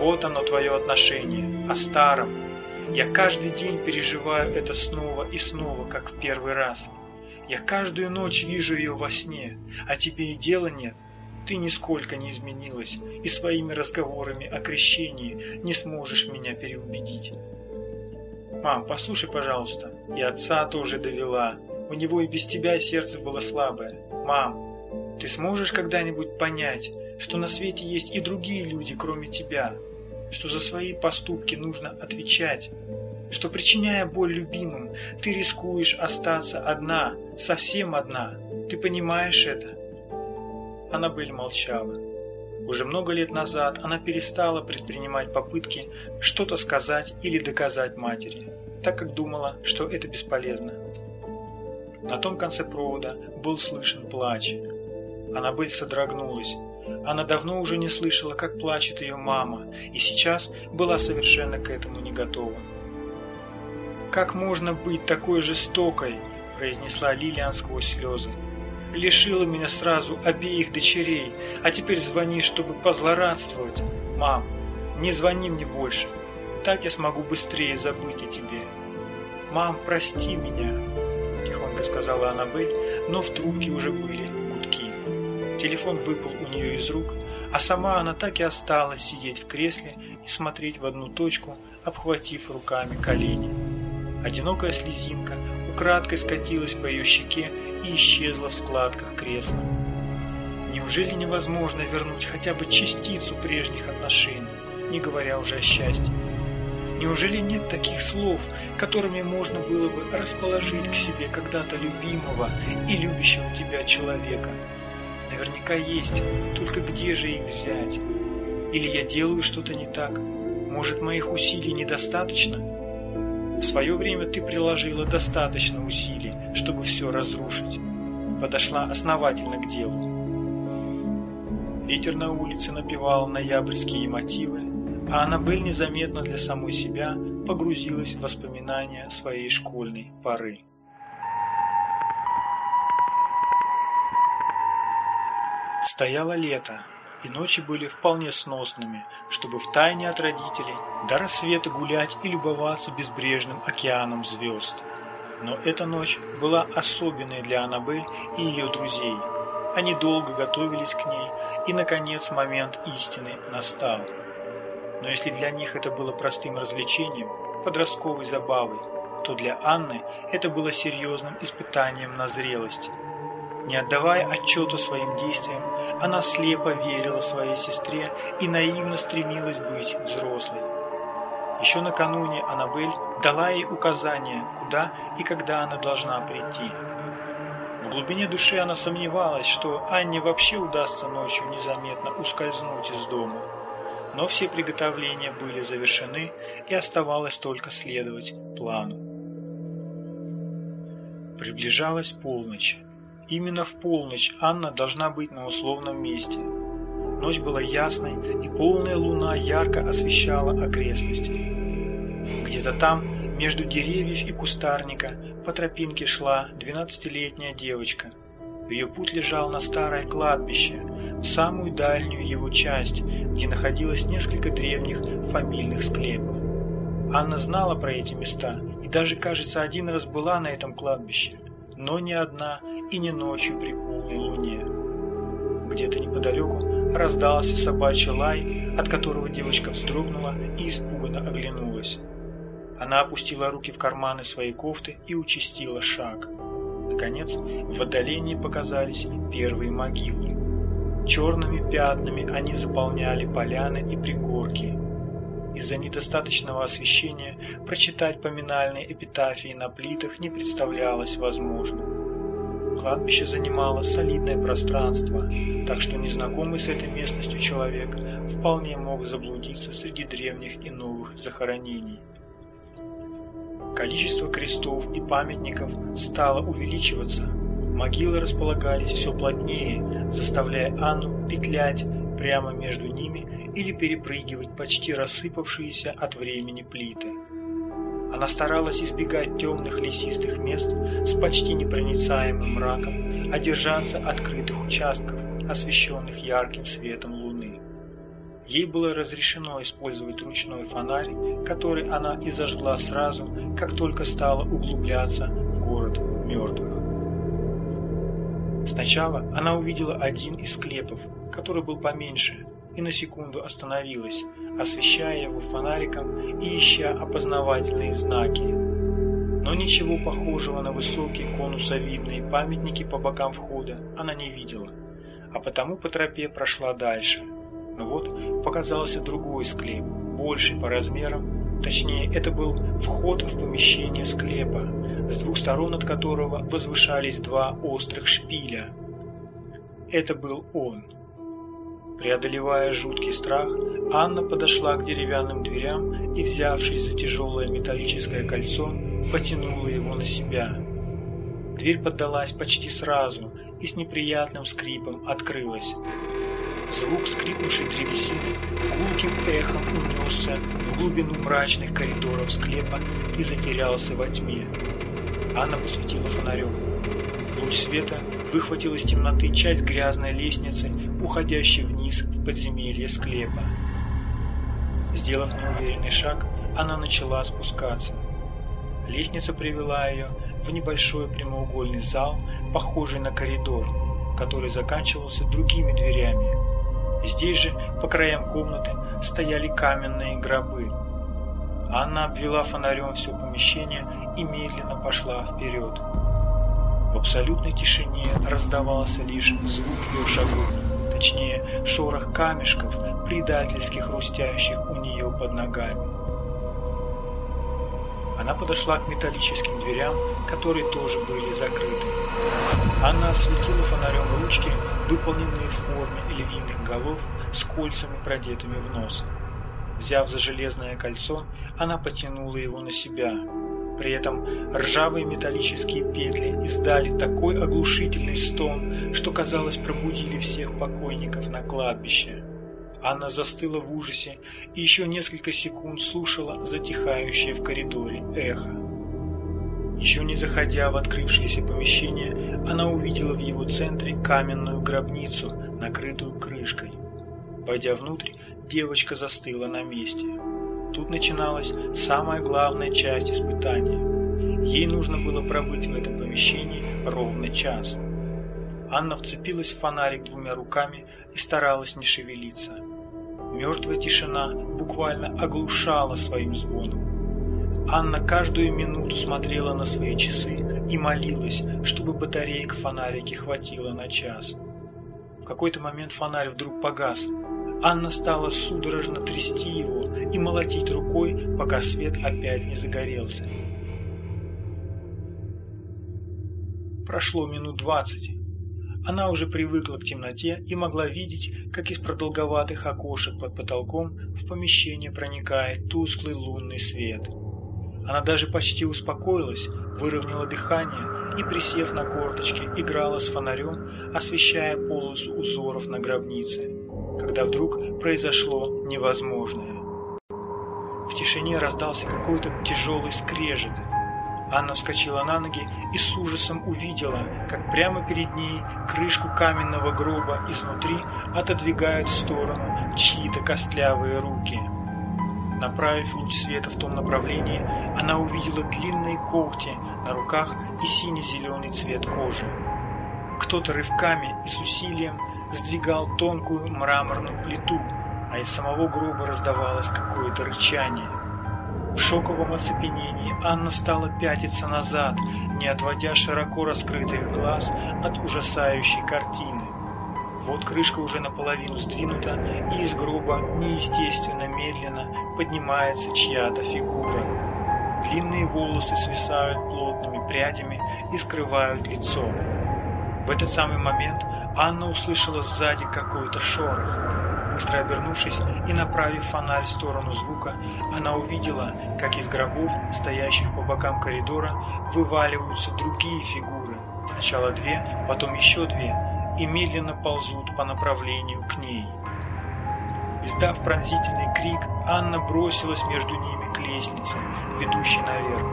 Вот оно твое отношение, о старом. Я каждый день переживаю это снова и снова, как в первый раз. Я каждую ночь вижу ее во сне, а тебе и дела нет. Ты нисколько не изменилась и своими разговорами о крещении не сможешь меня переубедить. Мам, послушай, пожалуйста, и отца тоже довела. У него и без тебя сердце было слабое. Мам, ты сможешь когда-нибудь понять, что на свете есть и другие люди, кроме тебя, что за свои поступки нужно отвечать, что причиняя боль любимым, ты рискуешь остаться одна, совсем одна. Ты понимаешь это? Аннабель молчала. Уже много лет назад она перестала предпринимать попытки что-то сказать или доказать матери, так как думала, что это бесполезно. На том конце провода был слышен плач. Аннабель содрогнулась. Она давно уже не слышала, как плачет ее мама, и сейчас была совершенно к этому не готова. «Как можно быть такой жестокой?» – произнесла Лилиан сквозь слезы. «Лишила меня сразу обеих дочерей, а теперь звони, чтобы позлорадствовать. Мам, не звони мне больше. Так я смогу быстрее забыть о тебе. Мам, прости меня» тихонько сказала Аннабель, но в трубке уже были. Телефон выпал у нее из рук, а сама она так и осталась сидеть в кресле и смотреть в одну точку, обхватив руками колени. Одинокая слезинка украдкой скатилась по ее щеке и исчезла в складках кресла. Неужели невозможно вернуть хотя бы частицу прежних отношений, не говоря уже о счастье? Неужели нет таких слов, которыми можно было бы расположить к себе когда-то любимого и любящего тебя человека? Наверняка есть, только где же их взять? Или я делаю что-то не так? Может, моих усилий недостаточно? В свое время ты приложила достаточно усилий, чтобы все разрушить. Подошла основательно к делу. Ветер на улице напевал ноябрьские мотивы, а Аннабель незаметно для самой себя погрузилась в воспоминания своей школьной поры. Стояло лето, и ночи были вполне сносными, чтобы втайне от родителей до рассвета гулять и любоваться безбрежным океаном звезд. Но эта ночь была особенной для Аннабель и ее друзей. Они долго готовились к ней, и, наконец, момент истины настал – но если для них это было простым развлечением, подростковой забавой, то для Анны это было серьезным испытанием на зрелость. Не отдавая отчета своим действиям, она слепо верила своей сестре и наивно стремилась быть взрослой. Еще накануне Аннабель дала ей указания, куда и когда она должна прийти. В глубине души она сомневалась, что Анне вообще удастся ночью незаметно ускользнуть из дома. Но все приготовления были завершены, и оставалось только следовать плану. Приближалась полночь. Именно в полночь Анна должна быть на условном месте. Ночь была ясной, и полная луна ярко освещала окрестности. Где-то там, между деревьев и кустарника, по тропинке шла двенадцатилетняя девочка. Ее путь лежал на старое кладбище, в самую дальнюю его часть, где находилось несколько древних фамильных склепов. Анна знала про эти места и даже, кажется, один раз была на этом кладбище, но не одна и не ночью при полной луне. Где-то неподалеку раздался собачий лай, от которого девочка вздрогнула и испуганно оглянулась. Она опустила руки в карманы своей кофты и участила шаг. Наконец, в отдалении показались первые могилы. Черными пятнами они заполняли поляны и пригорки. Из-за недостаточного освещения прочитать поминальные эпитафии на плитах не представлялось возможным. Кладбище занимало солидное пространство, так что незнакомый с этой местностью человек вполне мог заблудиться среди древних и новых захоронений. Количество крестов и памятников стало увеличиваться. Могилы располагались все плотнее, заставляя Анну петлять прямо между ними или перепрыгивать почти рассыпавшиеся от времени плиты. Она старалась избегать темных лесистых мест с почти непроницаемым мраком, а держаться открытых участков, освещенных ярким светом луны. Ей было разрешено использовать ручной фонарь, который она и зажгла сразу, как только стала углубляться в город мертвых. Сначала она увидела один из склепов, который был поменьше, и на секунду остановилась, освещая его фонариком и ища опознавательные знаки. Но ничего похожего на высокие конусовидные памятники по бокам входа она не видела, а потому по тропе прошла дальше – но вот показался другой склеп, больший по размерам, точнее это был вход в помещение склепа, с двух сторон от которого возвышались два острых шпиля. Это был он. Преодолевая жуткий страх, Анна подошла к деревянным дверям и, взявшись за тяжелое металлическое кольцо, потянула его на себя. Дверь поддалась почти сразу и с неприятным скрипом открылась. Звук скрипнувшей древесины гулким эхом унесся в глубину мрачных коридоров склепа и затерялся во тьме. Анна посветила фонарем. Луч света выхватил из темноты часть грязной лестницы, уходящей вниз в подземелье склепа. Сделав неуверенный шаг, она начала спускаться. Лестница привела ее в небольшой прямоугольный зал, похожий на коридор, который заканчивался другими дверями, Здесь же, по краям комнаты, стояли каменные гробы. Анна обвела фонарем все помещение и медленно пошла вперед. В абсолютной тишине раздавался лишь звук ее шагов, точнее, шорох камешков, предательски хрустящих у нее под ногами. Она подошла к металлическим дверям, которые тоже были закрыты. Она осветила фонарем ручки, выполненные в форме львиных голов с кольцами, продетыми в нос. Взяв за железное кольцо, она потянула его на себя. При этом ржавые металлические петли издали такой оглушительный стон, что, казалось, пробудили всех покойников на кладбище. Анна застыла в ужасе и еще несколько секунд слушала затихающее в коридоре эхо. Еще не заходя в открывшееся помещение, она увидела в его центре каменную гробницу, накрытую крышкой. Войдя внутрь, девочка застыла на месте. Тут начиналась самая главная часть испытания. Ей нужно было пробыть в этом помещении ровно час. Анна вцепилась в фонарик двумя руками и старалась не шевелиться. Мертвая тишина буквально оглушала своим звоном. Анна каждую минуту смотрела на свои часы и молилась, чтобы батареек фонарики хватило на час. В какой-то момент фонарь вдруг погас. Анна стала судорожно трясти его и молотить рукой, пока свет опять не загорелся. Прошло минут двадцать. Она уже привыкла к темноте и могла видеть, как из продолговатых окошек под потолком в помещение проникает тусклый лунный свет. Она даже почти успокоилась, выровняла дыхание и, присев на корточки, играла с фонарем, освещая полосу узоров на гробнице, когда вдруг произошло невозможное. В тишине раздался какой-то тяжелый скрежет, Анна вскочила на ноги и с ужасом увидела, как прямо перед ней крышку каменного гроба изнутри отодвигают в сторону чьи-то костлявые руки. Направив луч света в том направлении, она увидела длинные когти на руках и сине-зеленый цвет кожи. Кто-то рывками и с усилием сдвигал тонкую мраморную плиту, а из самого гроба раздавалось какое-то рычание – в шоковом оцепенении Анна стала пятиться назад, не отводя широко раскрытых глаз от ужасающей картины. Вот крышка уже наполовину сдвинута, и из гроба неестественно медленно поднимается чья-то фигура. Длинные волосы свисают плотными прядями и скрывают лицо. В этот самый момент Анна услышала сзади какой-то шорох. Быстро обернувшись и направив фонарь в сторону звука, она увидела, как из гробов, стоящих по бокам коридора, вываливаются другие фигуры. Сначала две, потом еще две, и медленно ползут по направлению к ней. Издав пронзительный крик, Анна бросилась между ними к лестнице, ведущей наверх.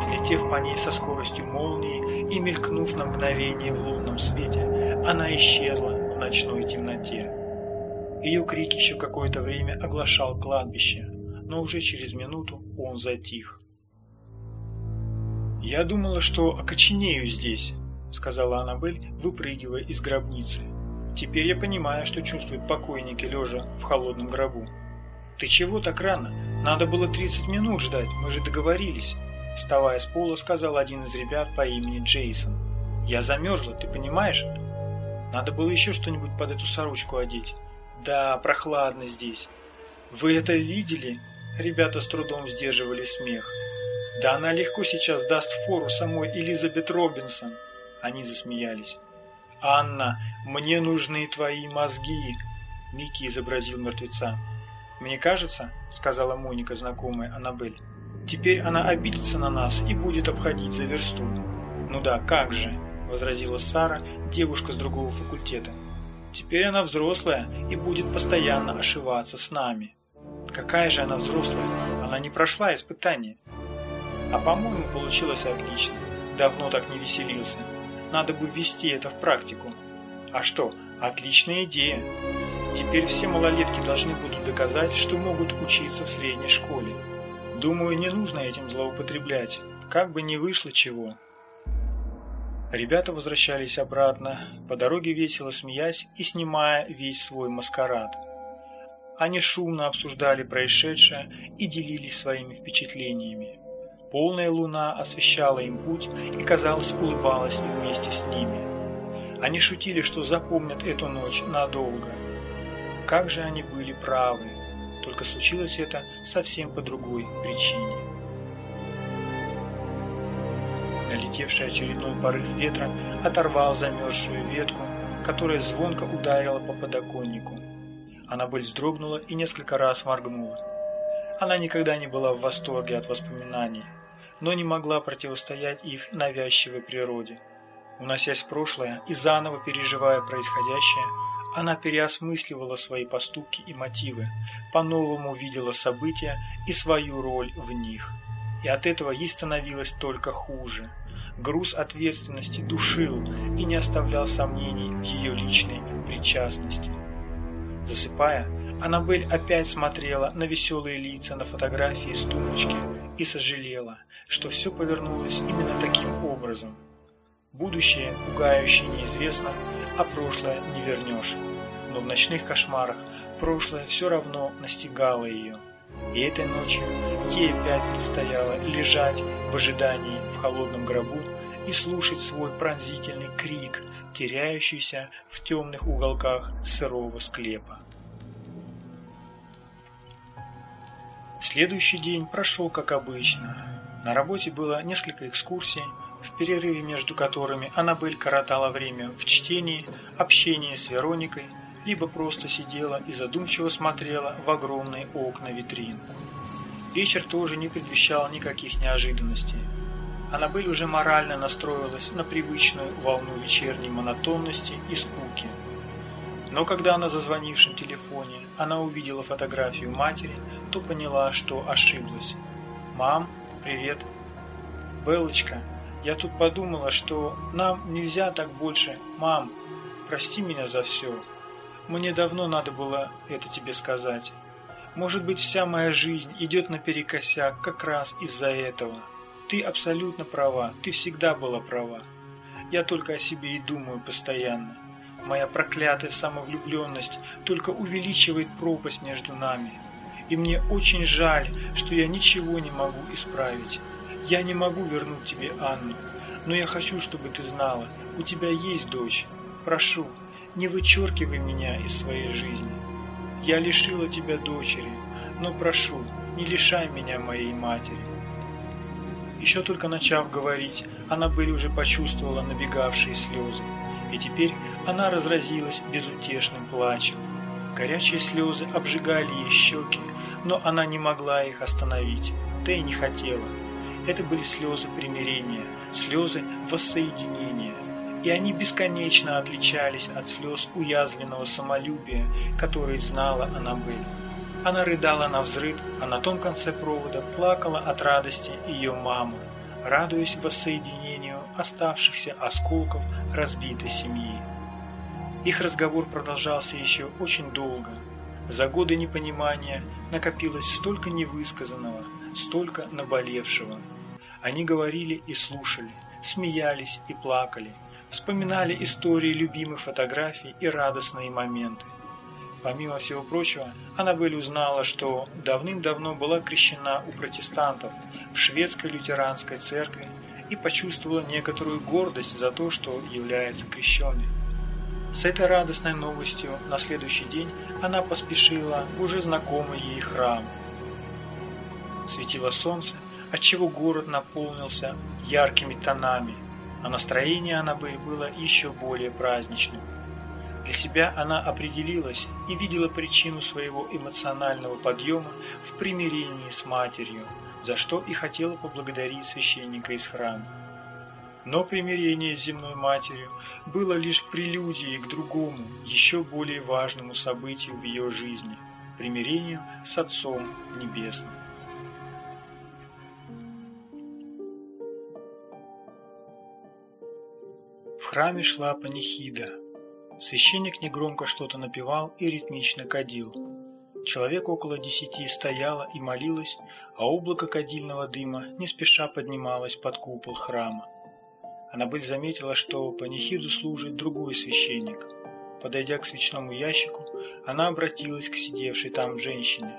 Взлетев по ней со скоростью молнии и мелькнув на мгновение в лунном свете, она исчезла в ночной темноте. Ее крик еще какое-то время оглашал кладбище, но уже через минуту он затих. «Я думала, что окоченею здесь», — сказала Аннабель, выпрыгивая из гробницы. «Теперь я понимаю, что чувствуют покойники, лежа в холодном гробу». «Ты чего так рано? Надо было 30 минут ждать, мы же договорились», — вставая с пола, сказал один из ребят по имени Джейсон. «Я замерзла, ты понимаешь? Надо было еще что-нибудь под эту сорочку одеть». Да, прохладно здесь. Вы это видели? Ребята с трудом сдерживали смех. Да она легко сейчас даст фору самой Элизабет Робинсон. Они засмеялись. Анна, мне нужны твои мозги. Микки изобразил мертвеца. Мне кажется, сказала Моника, знакомая Аннабель. Теперь она обидится на нас и будет обходить за версту. Ну да, как же, возразила Сара, девушка с другого факультета. Теперь она взрослая и будет постоянно ошиваться с нами. Какая же она взрослая? Она не прошла испытание. А по-моему, получилось отлично. Давно так не веселился. Надо бы ввести это в практику. А что, отличная идея. Теперь все малолетки должны будут доказать, что могут учиться в средней школе. Думаю, не нужно этим злоупотреблять, как бы ни вышло чего. Ребята возвращались обратно, по дороге весело смеясь и снимая весь свой маскарад. Они шумно обсуждали происшедшее и делились своими впечатлениями. Полная луна освещала им путь и, казалось, улыбалась вместе с ними. Они шутили, что запомнят эту ночь надолго. Как же они были правы, только случилось это совсем по другой причине. Налетевший очередной порыв ветра оторвал замерзшую ветку, которая звонко ударила по подоконнику. Аннабель вздрогнула и несколько раз моргнула. Она никогда не была в восторге от воспоминаний, но не могла противостоять их навязчивой природе. Уносясь в прошлое и заново переживая происходящее, она переосмысливала свои поступки и мотивы, по-новому видела события и свою роль в них – и от этого ей становилось только хуже. Груз ответственности душил и не оставлял сомнений в ее личной причастности. Засыпая, Аннабель опять смотрела на веселые лица на фотографии с тумбочки и сожалела, что все повернулось именно таким образом. Будущее пугающее неизвестно, а прошлое не вернешь. Но в ночных кошмарах прошлое все равно настигало ее. И этой ночью ей опять предстояло лежать в ожидании в холодном гробу и слушать свой пронзительный крик, теряющийся в темных уголках сырого склепа. Следующий день прошел как обычно. На работе было несколько экскурсий, в перерыве между которыми Аннабель коротала время в чтении, общении с Вероникой, либо просто сидела и задумчиво смотрела в огромные окна витрин. Вечер тоже не предвещал никаких неожиданностей. Аннабель уже морально настроилась на привычную волну вечерней монотонности и скуки. Но когда на зазвонившем телефоне она увидела фотографию матери, то поняла, что ошиблась. «Мам, привет!» «Белочка, я тут подумала, что нам нельзя так больше. Мам, прости меня за все. Мне давно надо было это тебе сказать. Может быть, вся моя жизнь идет наперекосяк как раз из-за этого. Ты абсолютно права, ты всегда была права. Я только о себе и думаю постоянно. Моя проклятая самовлюбленность только увеличивает пропасть между нами. И мне очень жаль, что я ничего не могу исправить. Я не могу вернуть тебе Анну, но я хочу, чтобы ты знала, у тебя есть дочь. Прошу, не вычеркивай меня из своей жизни. Я лишила тебя дочери, но прошу, не лишай меня моей матери. Еще только начав говорить, Аннабель уже почувствовала набегавшие слезы, и теперь она разразилась безутешным плачем. Горячие слезы обжигали ей щеки, но она не могла их остановить, да и не хотела. Это были слезы примирения, слезы воссоединения, и они бесконечно отличались от слез уязвленного самолюбия, которые знала Аннабель. Она рыдала на взрыв, а на том конце провода плакала от радости ее мама, радуясь воссоединению оставшихся осколков разбитой семьи. Их разговор продолжался еще очень долго. За годы непонимания накопилось столько невысказанного, столько наболевшего. Они говорили и слушали, смеялись и плакали, вспоминали истории любимых фотографий и радостные моменты. Помимо всего прочего, Аннабель узнала, что давным-давно была крещена у протестантов в шведской лютеранской церкви и почувствовала некоторую гордость за то, что является крещенной. С этой радостной новостью на следующий день она поспешила в уже знакомый ей храм. Светило солнце, отчего город наполнился яркими тонами, а настроение Аннабель было еще более праздничным. Для себя она определилась и видела причину своего эмоционального подъема в примирении с матерью, за что и хотела поблагодарить священника из храма. Но примирение с земной матерью было лишь прелюдией к другому, еще более важному событию в ее жизни – примирению с Отцом Небесным. В храме шла панихида, Священник негромко что-то напевал и ритмично кадил. Человек около десяти стояло и молилось, а облако кадильного дыма не спеша поднималось под купол храма. Аннабель заметила, что панихиду служит другой священник. Подойдя к свечному ящику, она обратилась к сидевшей там женщине.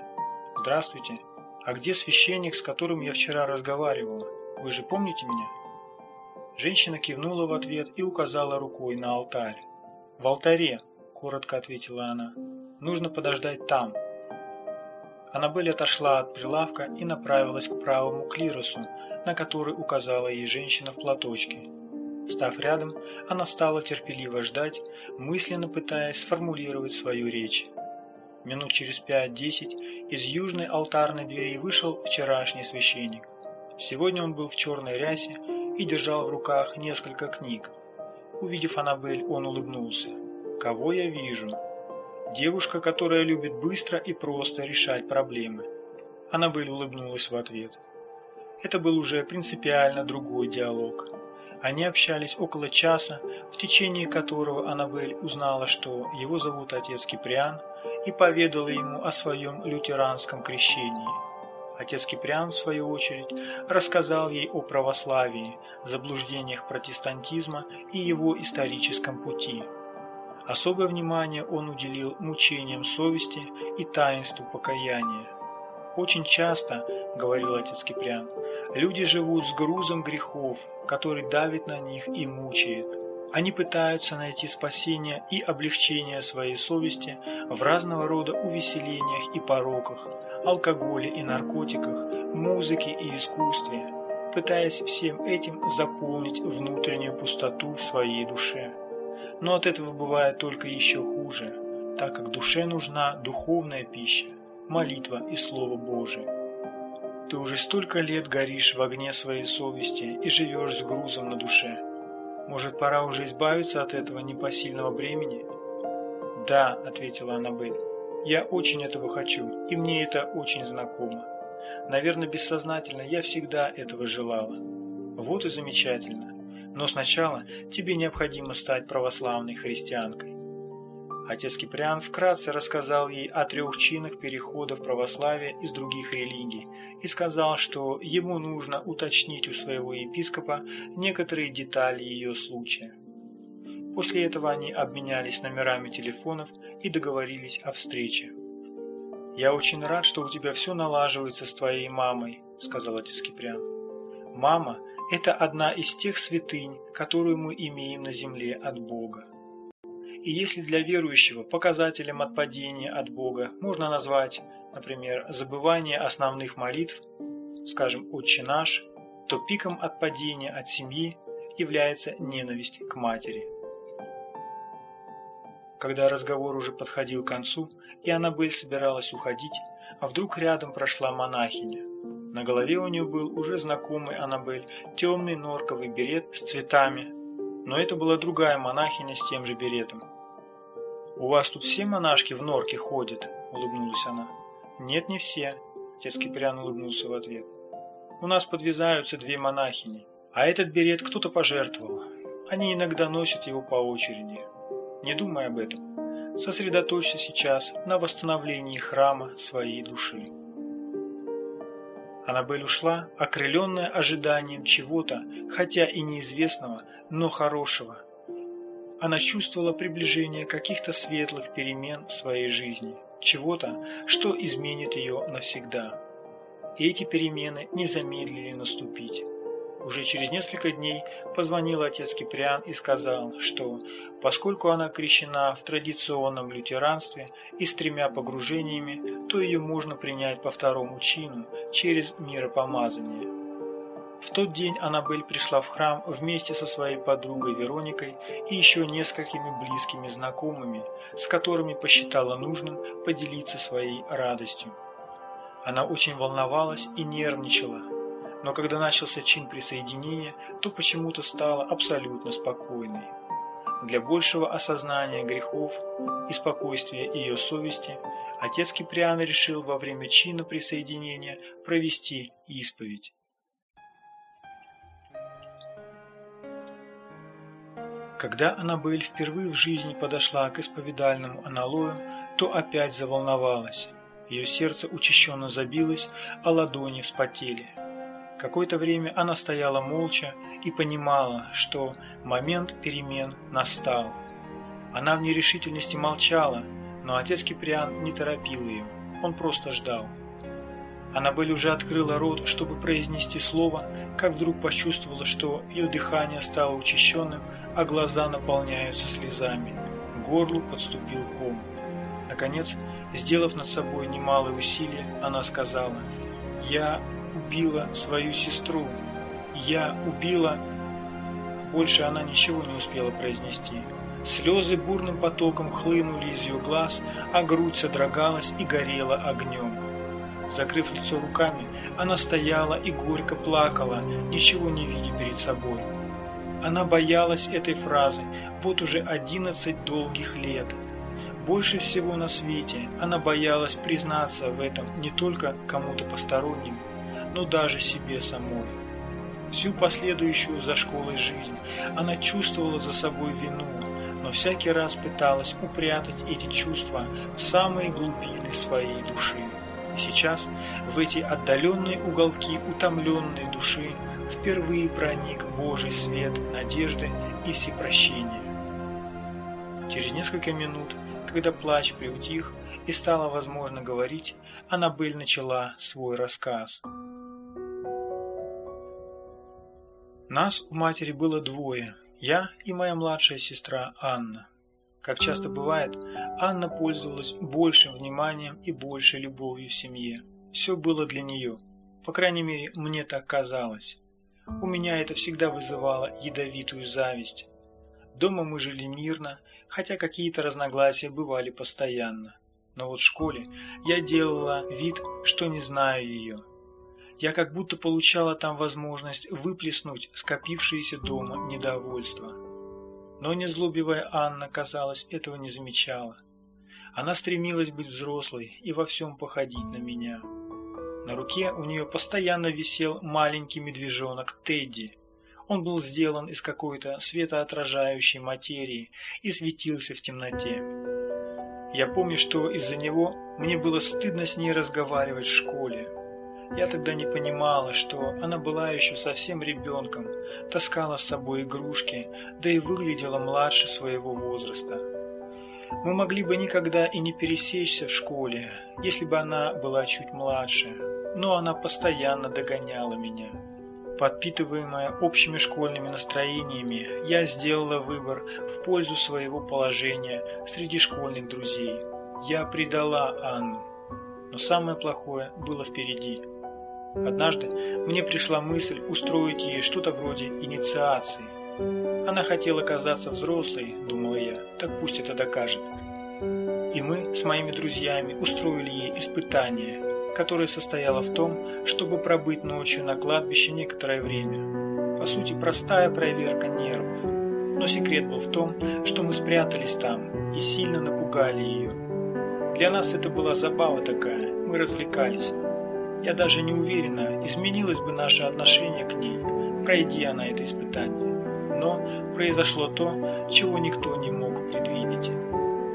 «Здравствуйте. А где священник, с которым я вчера разговаривала? Вы же помните меня?» Женщина кивнула в ответ и указала рукой на алтарь. «В алтаре», – коротко ответила она. «Нужно подождать там». Аннабель отошла от прилавка и направилась к правому клиросу, на который указала ей женщина в платочке. Став рядом, она стала терпеливо ждать, мысленно пытаясь сформулировать свою речь. Минут через пять-десять из южной алтарной двери вышел вчерашний священник. Сегодня он был в черной рясе и держал в руках несколько книг. Увидев Аннабель, он улыбнулся. «Кого я вижу?» «Девушка, которая любит быстро и просто решать проблемы». Аннабель улыбнулась в ответ. Это был уже принципиально другой диалог. Они общались около часа, в течение которого Аннабель узнала, что его зовут отец Киприан, и поведала ему о своем лютеранском крещении – Отец Киприан, в свою очередь, рассказал ей о православии, заблуждениях протестантизма и его историческом пути. Особое внимание он уделил мучениям совести и таинству покаяния. Очень часто говорил отец Киприан. Люди живут с грузом грехов, который давит на них и мучает. Они пытаются найти спасение и облегчение своей совести в разного рода увеселениях и пороках, алкоголе и наркотиках, музыке и искусстве, пытаясь всем этим заполнить внутреннюю пустоту в своей душе. Но от этого бывает только еще хуже, так как душе нужна духовная пища, молитва и Слово Божие. Ты уже столько лет горишь в огне своей совести и живешь с грузом на душе. Может, пора уже избавиться от этого непосильного бремени? Да, ответила Аннабель. Я очень этого хочу, и мне это очень знакомо. Наверное, бессознательно я всегда этого желала. Вот и замечательно. Но сначала тебе необходимо стать православной христианкой. Отец Киприан вкратце рассказал ей о трех чинах перехода в православие из других религий и сказал, что ему нужно уточнить у своего епископа некоторые детали ее случая. После этого они обменялись номерами телефонов и договорились о встрече. «Я очень рад, что у тебя все налаживается с твоей мамой», – сказал отец Киприан. «Мама – это одна из тех святынь, которую мы имеем на земле от Бога. И если для верующего показателем отпадения от Бога можно назвать, например, забывание основных молитв, скажем, «Отче наш», то пиком отпадения от семьи является ненависть к матери. Когда разговор уже подходил к концу, и Аннабель собиралась уходить, а вдруг рядом прошла монахиня. На голове у нее был уже знакомый Аннабель темный норковый берет с цветами, но это была другая монахиня с тем же беретом. «У вас тут все монашки в норке ходят?» – улыбнулась она. «Нет, не все», – отец Киприан улыбнулся в ответ. «У нас подвязаются две монахини, а этот берет кто-то пожертвовал. Они иногда носят его по очереди. Не думай об этом. Сосредоточься сейчас на восстановлении храма своей души». Аннабель ушла, окрыленная ожиданием чего-то, хотя и неизвестного, но хорошего. Она чувствовала приближение каких-то светлых перемен в своей жизни, чего-то, что изменит ее навсегда. И эти перемены не замедлили наступить. Уже через несколько дней позвонил отец Киприан и сказал, что поскольку она крещена в традиционном лютеранстве и с тремя погружениями, то ее можно принять по второму чину через миропомазание. В тот день Аннабель пришла в храм вместе со своей подругой Вероникой и еще несколькими близкими знакомыми, с которыми посчитала нужным поделиться своей радостью. Она очень волновалась и нервничала, но когда начался чин присоединения, то почему-то стала абсолютно спокойной. Для большего осознания грехов и спокойствия ее совести отец Киприан решил во время чина присоединения провести исповедь. Когда Аннабель впервые в жизни подошла к исповедальному аналою, то опять заволновалась. Ее сердце учащенно забилось, а ладони вспотели. Какое-то время она стояла молча и понимала, что момент перемен настал. Она в нерешительности молчала, но отец Киприан не торопил ее, он просто ждал. Аннабель уже открыла рот, чтобы произнести слово, как вдруг почувствовала, что ее дыхание стало учащенным, а глаза наполняются слезами. К горлу подступил ком. Наконец, сделав над собой немалые усилия, она сказала «Я убила свою сестру. Я убила...» Больше она ничего не успела произнести. Слезы бурным потоком хлынули из ее глаз, а грудь содрогалась и горела огнем. Закрыв лицо руками, она стояла и горько плакала, ничего не видя перед собой. Она боялась этой фразы вот уже одиннадцать долгих лет. Больше всего на свете она боялась признаться в этом не только кому-то посторонним, но даже себе самой. Всю последующую за школой жизнь она чувствовала за собой вину, но всякий раз пыталась упрятать эти чувства в самые глубины своей души. И сейчас, в эти отдаленные уголки утомленной души, впервые проник Божий свет надежды и всепрощения. Через несколько минут, когда плач приутих и стало возможно говорить, Аннабель начала свой рассказ – Нас у матери было двое: я и моя младшая сестра Анна. Как часто бывает, Анна пользовалась большим вниманием и большей любовью в семье. Все было для нее. По крайней мере, мне так казалось. У меня это всегда вызывало ядовитую зависть. Дома мы жили мирно, хотя какие-то разногласия бывали постоянно. Но вот в школе я делала вид, что не знаю ее. Я как будто получала там возможность выплеснуть скопившееся дома недовольство. Но незлобивая Анна, казалось, этого не замечала. Она стремилась быть взрослой и во всем походить на меня. На руке у нее постоянно висел маленький медвежонок Тедди. Он был сделан из какой-то светоотражающей материи и светился в темноте. Я помню, что из-за него мне было стыдно с ней разговаривать в школе. Я тогда не понимала, что она была еще совсем ребенком, таскала с собой игрушки, да и выглядела младше своего возраста. Мы могли бы никогда и не пересечься в школе, если бы она была чуть младше, но она постоянно догоняла меня. Подпитываемая общими школьными настроениями, я сделала выбор в пользу своего положения среди школьных друзей. Я предала Анну. Но самое плохое было впереди. Однажды мне пришла мысль устроить ей что-то вроде инициации. Она хотела казаться взрослой, думала я, так пусть это докажет. И мы с моими друзьями устроили ей испытание, которое состояло в том, чтобы пробыть ночью на кладбище некоторое время. По сути, простая проверка нервов. Но секрет был в том, что мы спрятались там и сильно напугали ее. Для нас это была забава такая, мы развлекались. Я даже не уверена, изменилось бы наше отношение к ней, пройди она это испытание. Но произошло то, чего никто не мог предвидеть.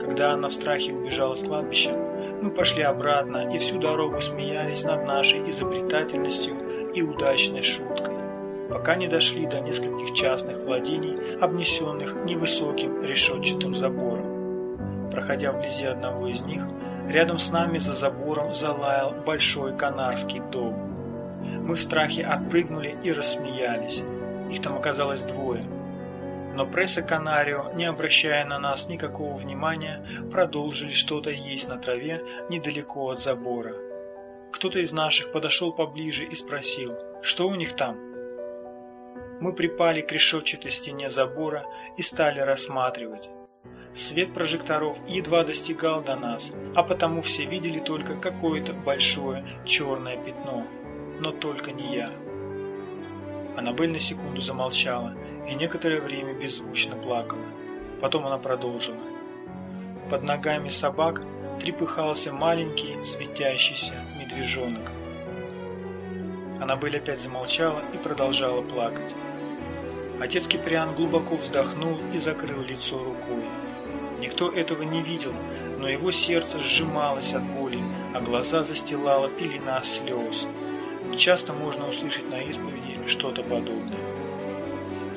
Когда она в страхе убежала с кладбища, мы пошли обратно и всю дорогу смеялись над нашей изобретательностью и удачной шуткой, пока не дошли до нескольких частных владений, обнесенных невысоким решетчатым забором. Проходя вблизи одного из них, Рядом с нами за забором залаял большой канарский дом. Мы в страхе отпрыгнули и рассмеялись. Их там оказалось двое. Но пресса Канарио, не обращая на нас никакого внимания, продолжили что-то есть на траве недалеко от забора. Кто-то из наших подошел поближе и спросил, что у них там. Мы припали к решетчатой стене забора и стали рассматривать. Свет прожекторов едва достигал до нас, а потому все видели только какое-то большое черное пятно. Но только не я. Аннабель на секунду замолчала и некоторое время беззвучно плакала. Потом она продолжила. Под ногами собак трепыхался маленький светящийся медвежонок. Аннабель опять замолчала и продолжала плакать. Отец Киприан глубоко вздохнул и закрыл лицо рукой. Никто этого не видел, но его сердце сжималось от боли, а глаза застилала пелена слез. часто можно услышать на исповеди что-то подобное.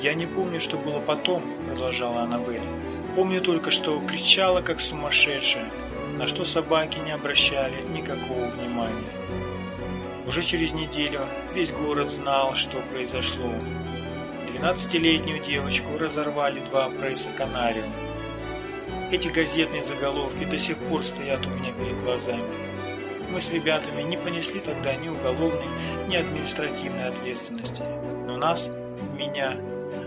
«Я не помню, что было потом», — продолжала Аннабель. «Помню только, что кричала, как сумасшедшая, на что собаки не обращали никакого внимания. Уже через неделю весь город знал, что произошло. Двенадцатилетнюю девочку разорвали два пресса Канарио. Эти газетные заголовки до сих пор стоят у меня перед глазами. Мы с ребятами не понесли тогда ни уголовной, ни административной ответственности. Но нас, меня,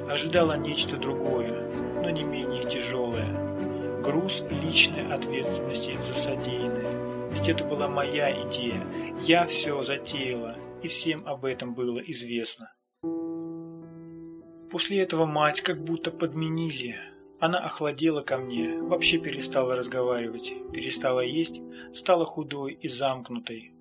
ожидало нечто другое, но не менее тяжелое. Груз личной ответственности за содеянное. Ведь это была моя идея. Я все затеяла, и всем об этом было известно. После этого мать как будто подменили, она охладела ко мне, вообще перестала разговаривать, перестала есть, стала худой и замкнутой.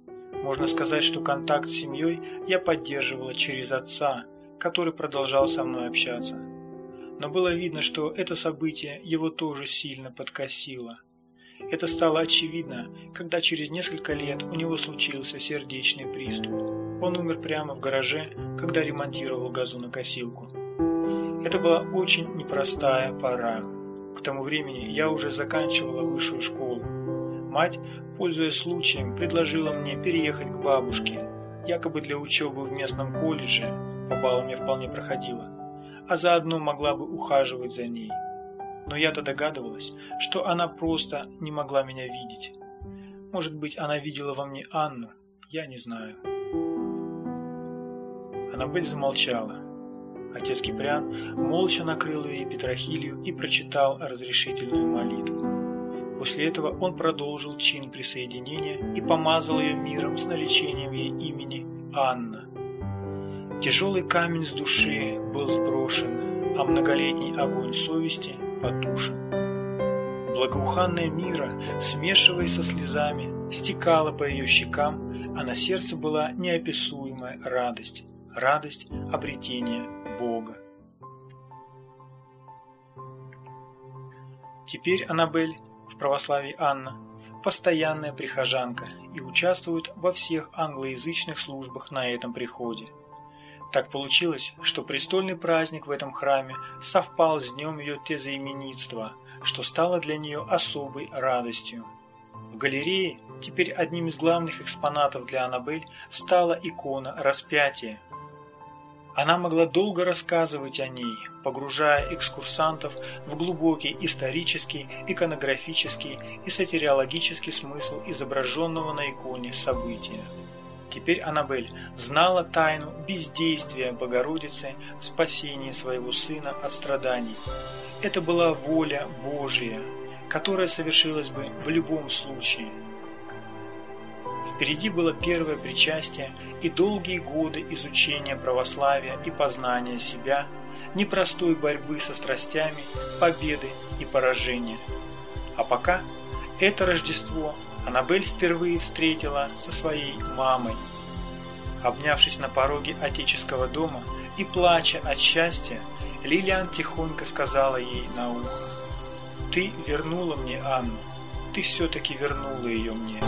Можно сказать, что контакт с семьей я поддерживала через отца, который продолжал со мной общаться. Но было видно, что это событие его тоже сильно подкосило. Это стало очевидно, когда через несколько лет у него случился сердечный приступ. Он умер прямо в гараже, когда ремонтировал газонокосилку. Это была очень непростая пора. К тому времени я уже заканчивала высшую школу. Мать, пользуясь случаем, предложила мне переехать к бабушке, якобы для учебы в местном колледже, по балу мне вполне проходила, а заодно могла бы ухаживать за ней. Но я-то догадывалась, что она просто не могла меня видеть. Может быть, она видела во мне Анну, я не знаю. Аннабель замолчала. Отец Киприан молча накрыл ей петрохилью и прочитал разрешительную молитву. После этого он продолжил чин присоединения и помазал ее миром с наречением ей имени Анна. Тяжелый камень с души был сброшен, а многолетний огонь совести потушен. Благоуханная мира, смешиваясь со слезами, стекала по ее щекам, а на сердце была неописуемая радость, радость обретения Бога. Теперь Аннабель, в православии Анна, постоянная прихожанка и участвует во всех англоязычных службах на этом приходе. Так получилось, что престольный праздник в этом храме совпал с днем ее тезаименитства, что стало для нее особой радостью. В галерее теперь одним из главных экспонатов для Аннабель стала икона распятия, она могла долго рассказывать о ней, погружая экскурсантов в глубокий исторический, иконографический и сатириологический смысл изображенного на иконе события. Теперь Аннабель знала тайну бездействия Богородицы в спасении своего сына от страданий. Это была воля Божия, которая совершилась бы в любом случае – Впереди было первое причастие и долгие годы изучения православия и познания себя, непростой борьбы со страстями, победы и поражения. А пока это Рождество Аннабель впервые встретила со своей мамой. Обнявшись на пороге отеческого дома и плача от счастья, Лилиан тихонько сказала ей на ухо. «Ты вернула мне Анну, ты все-таки вернула ее мне».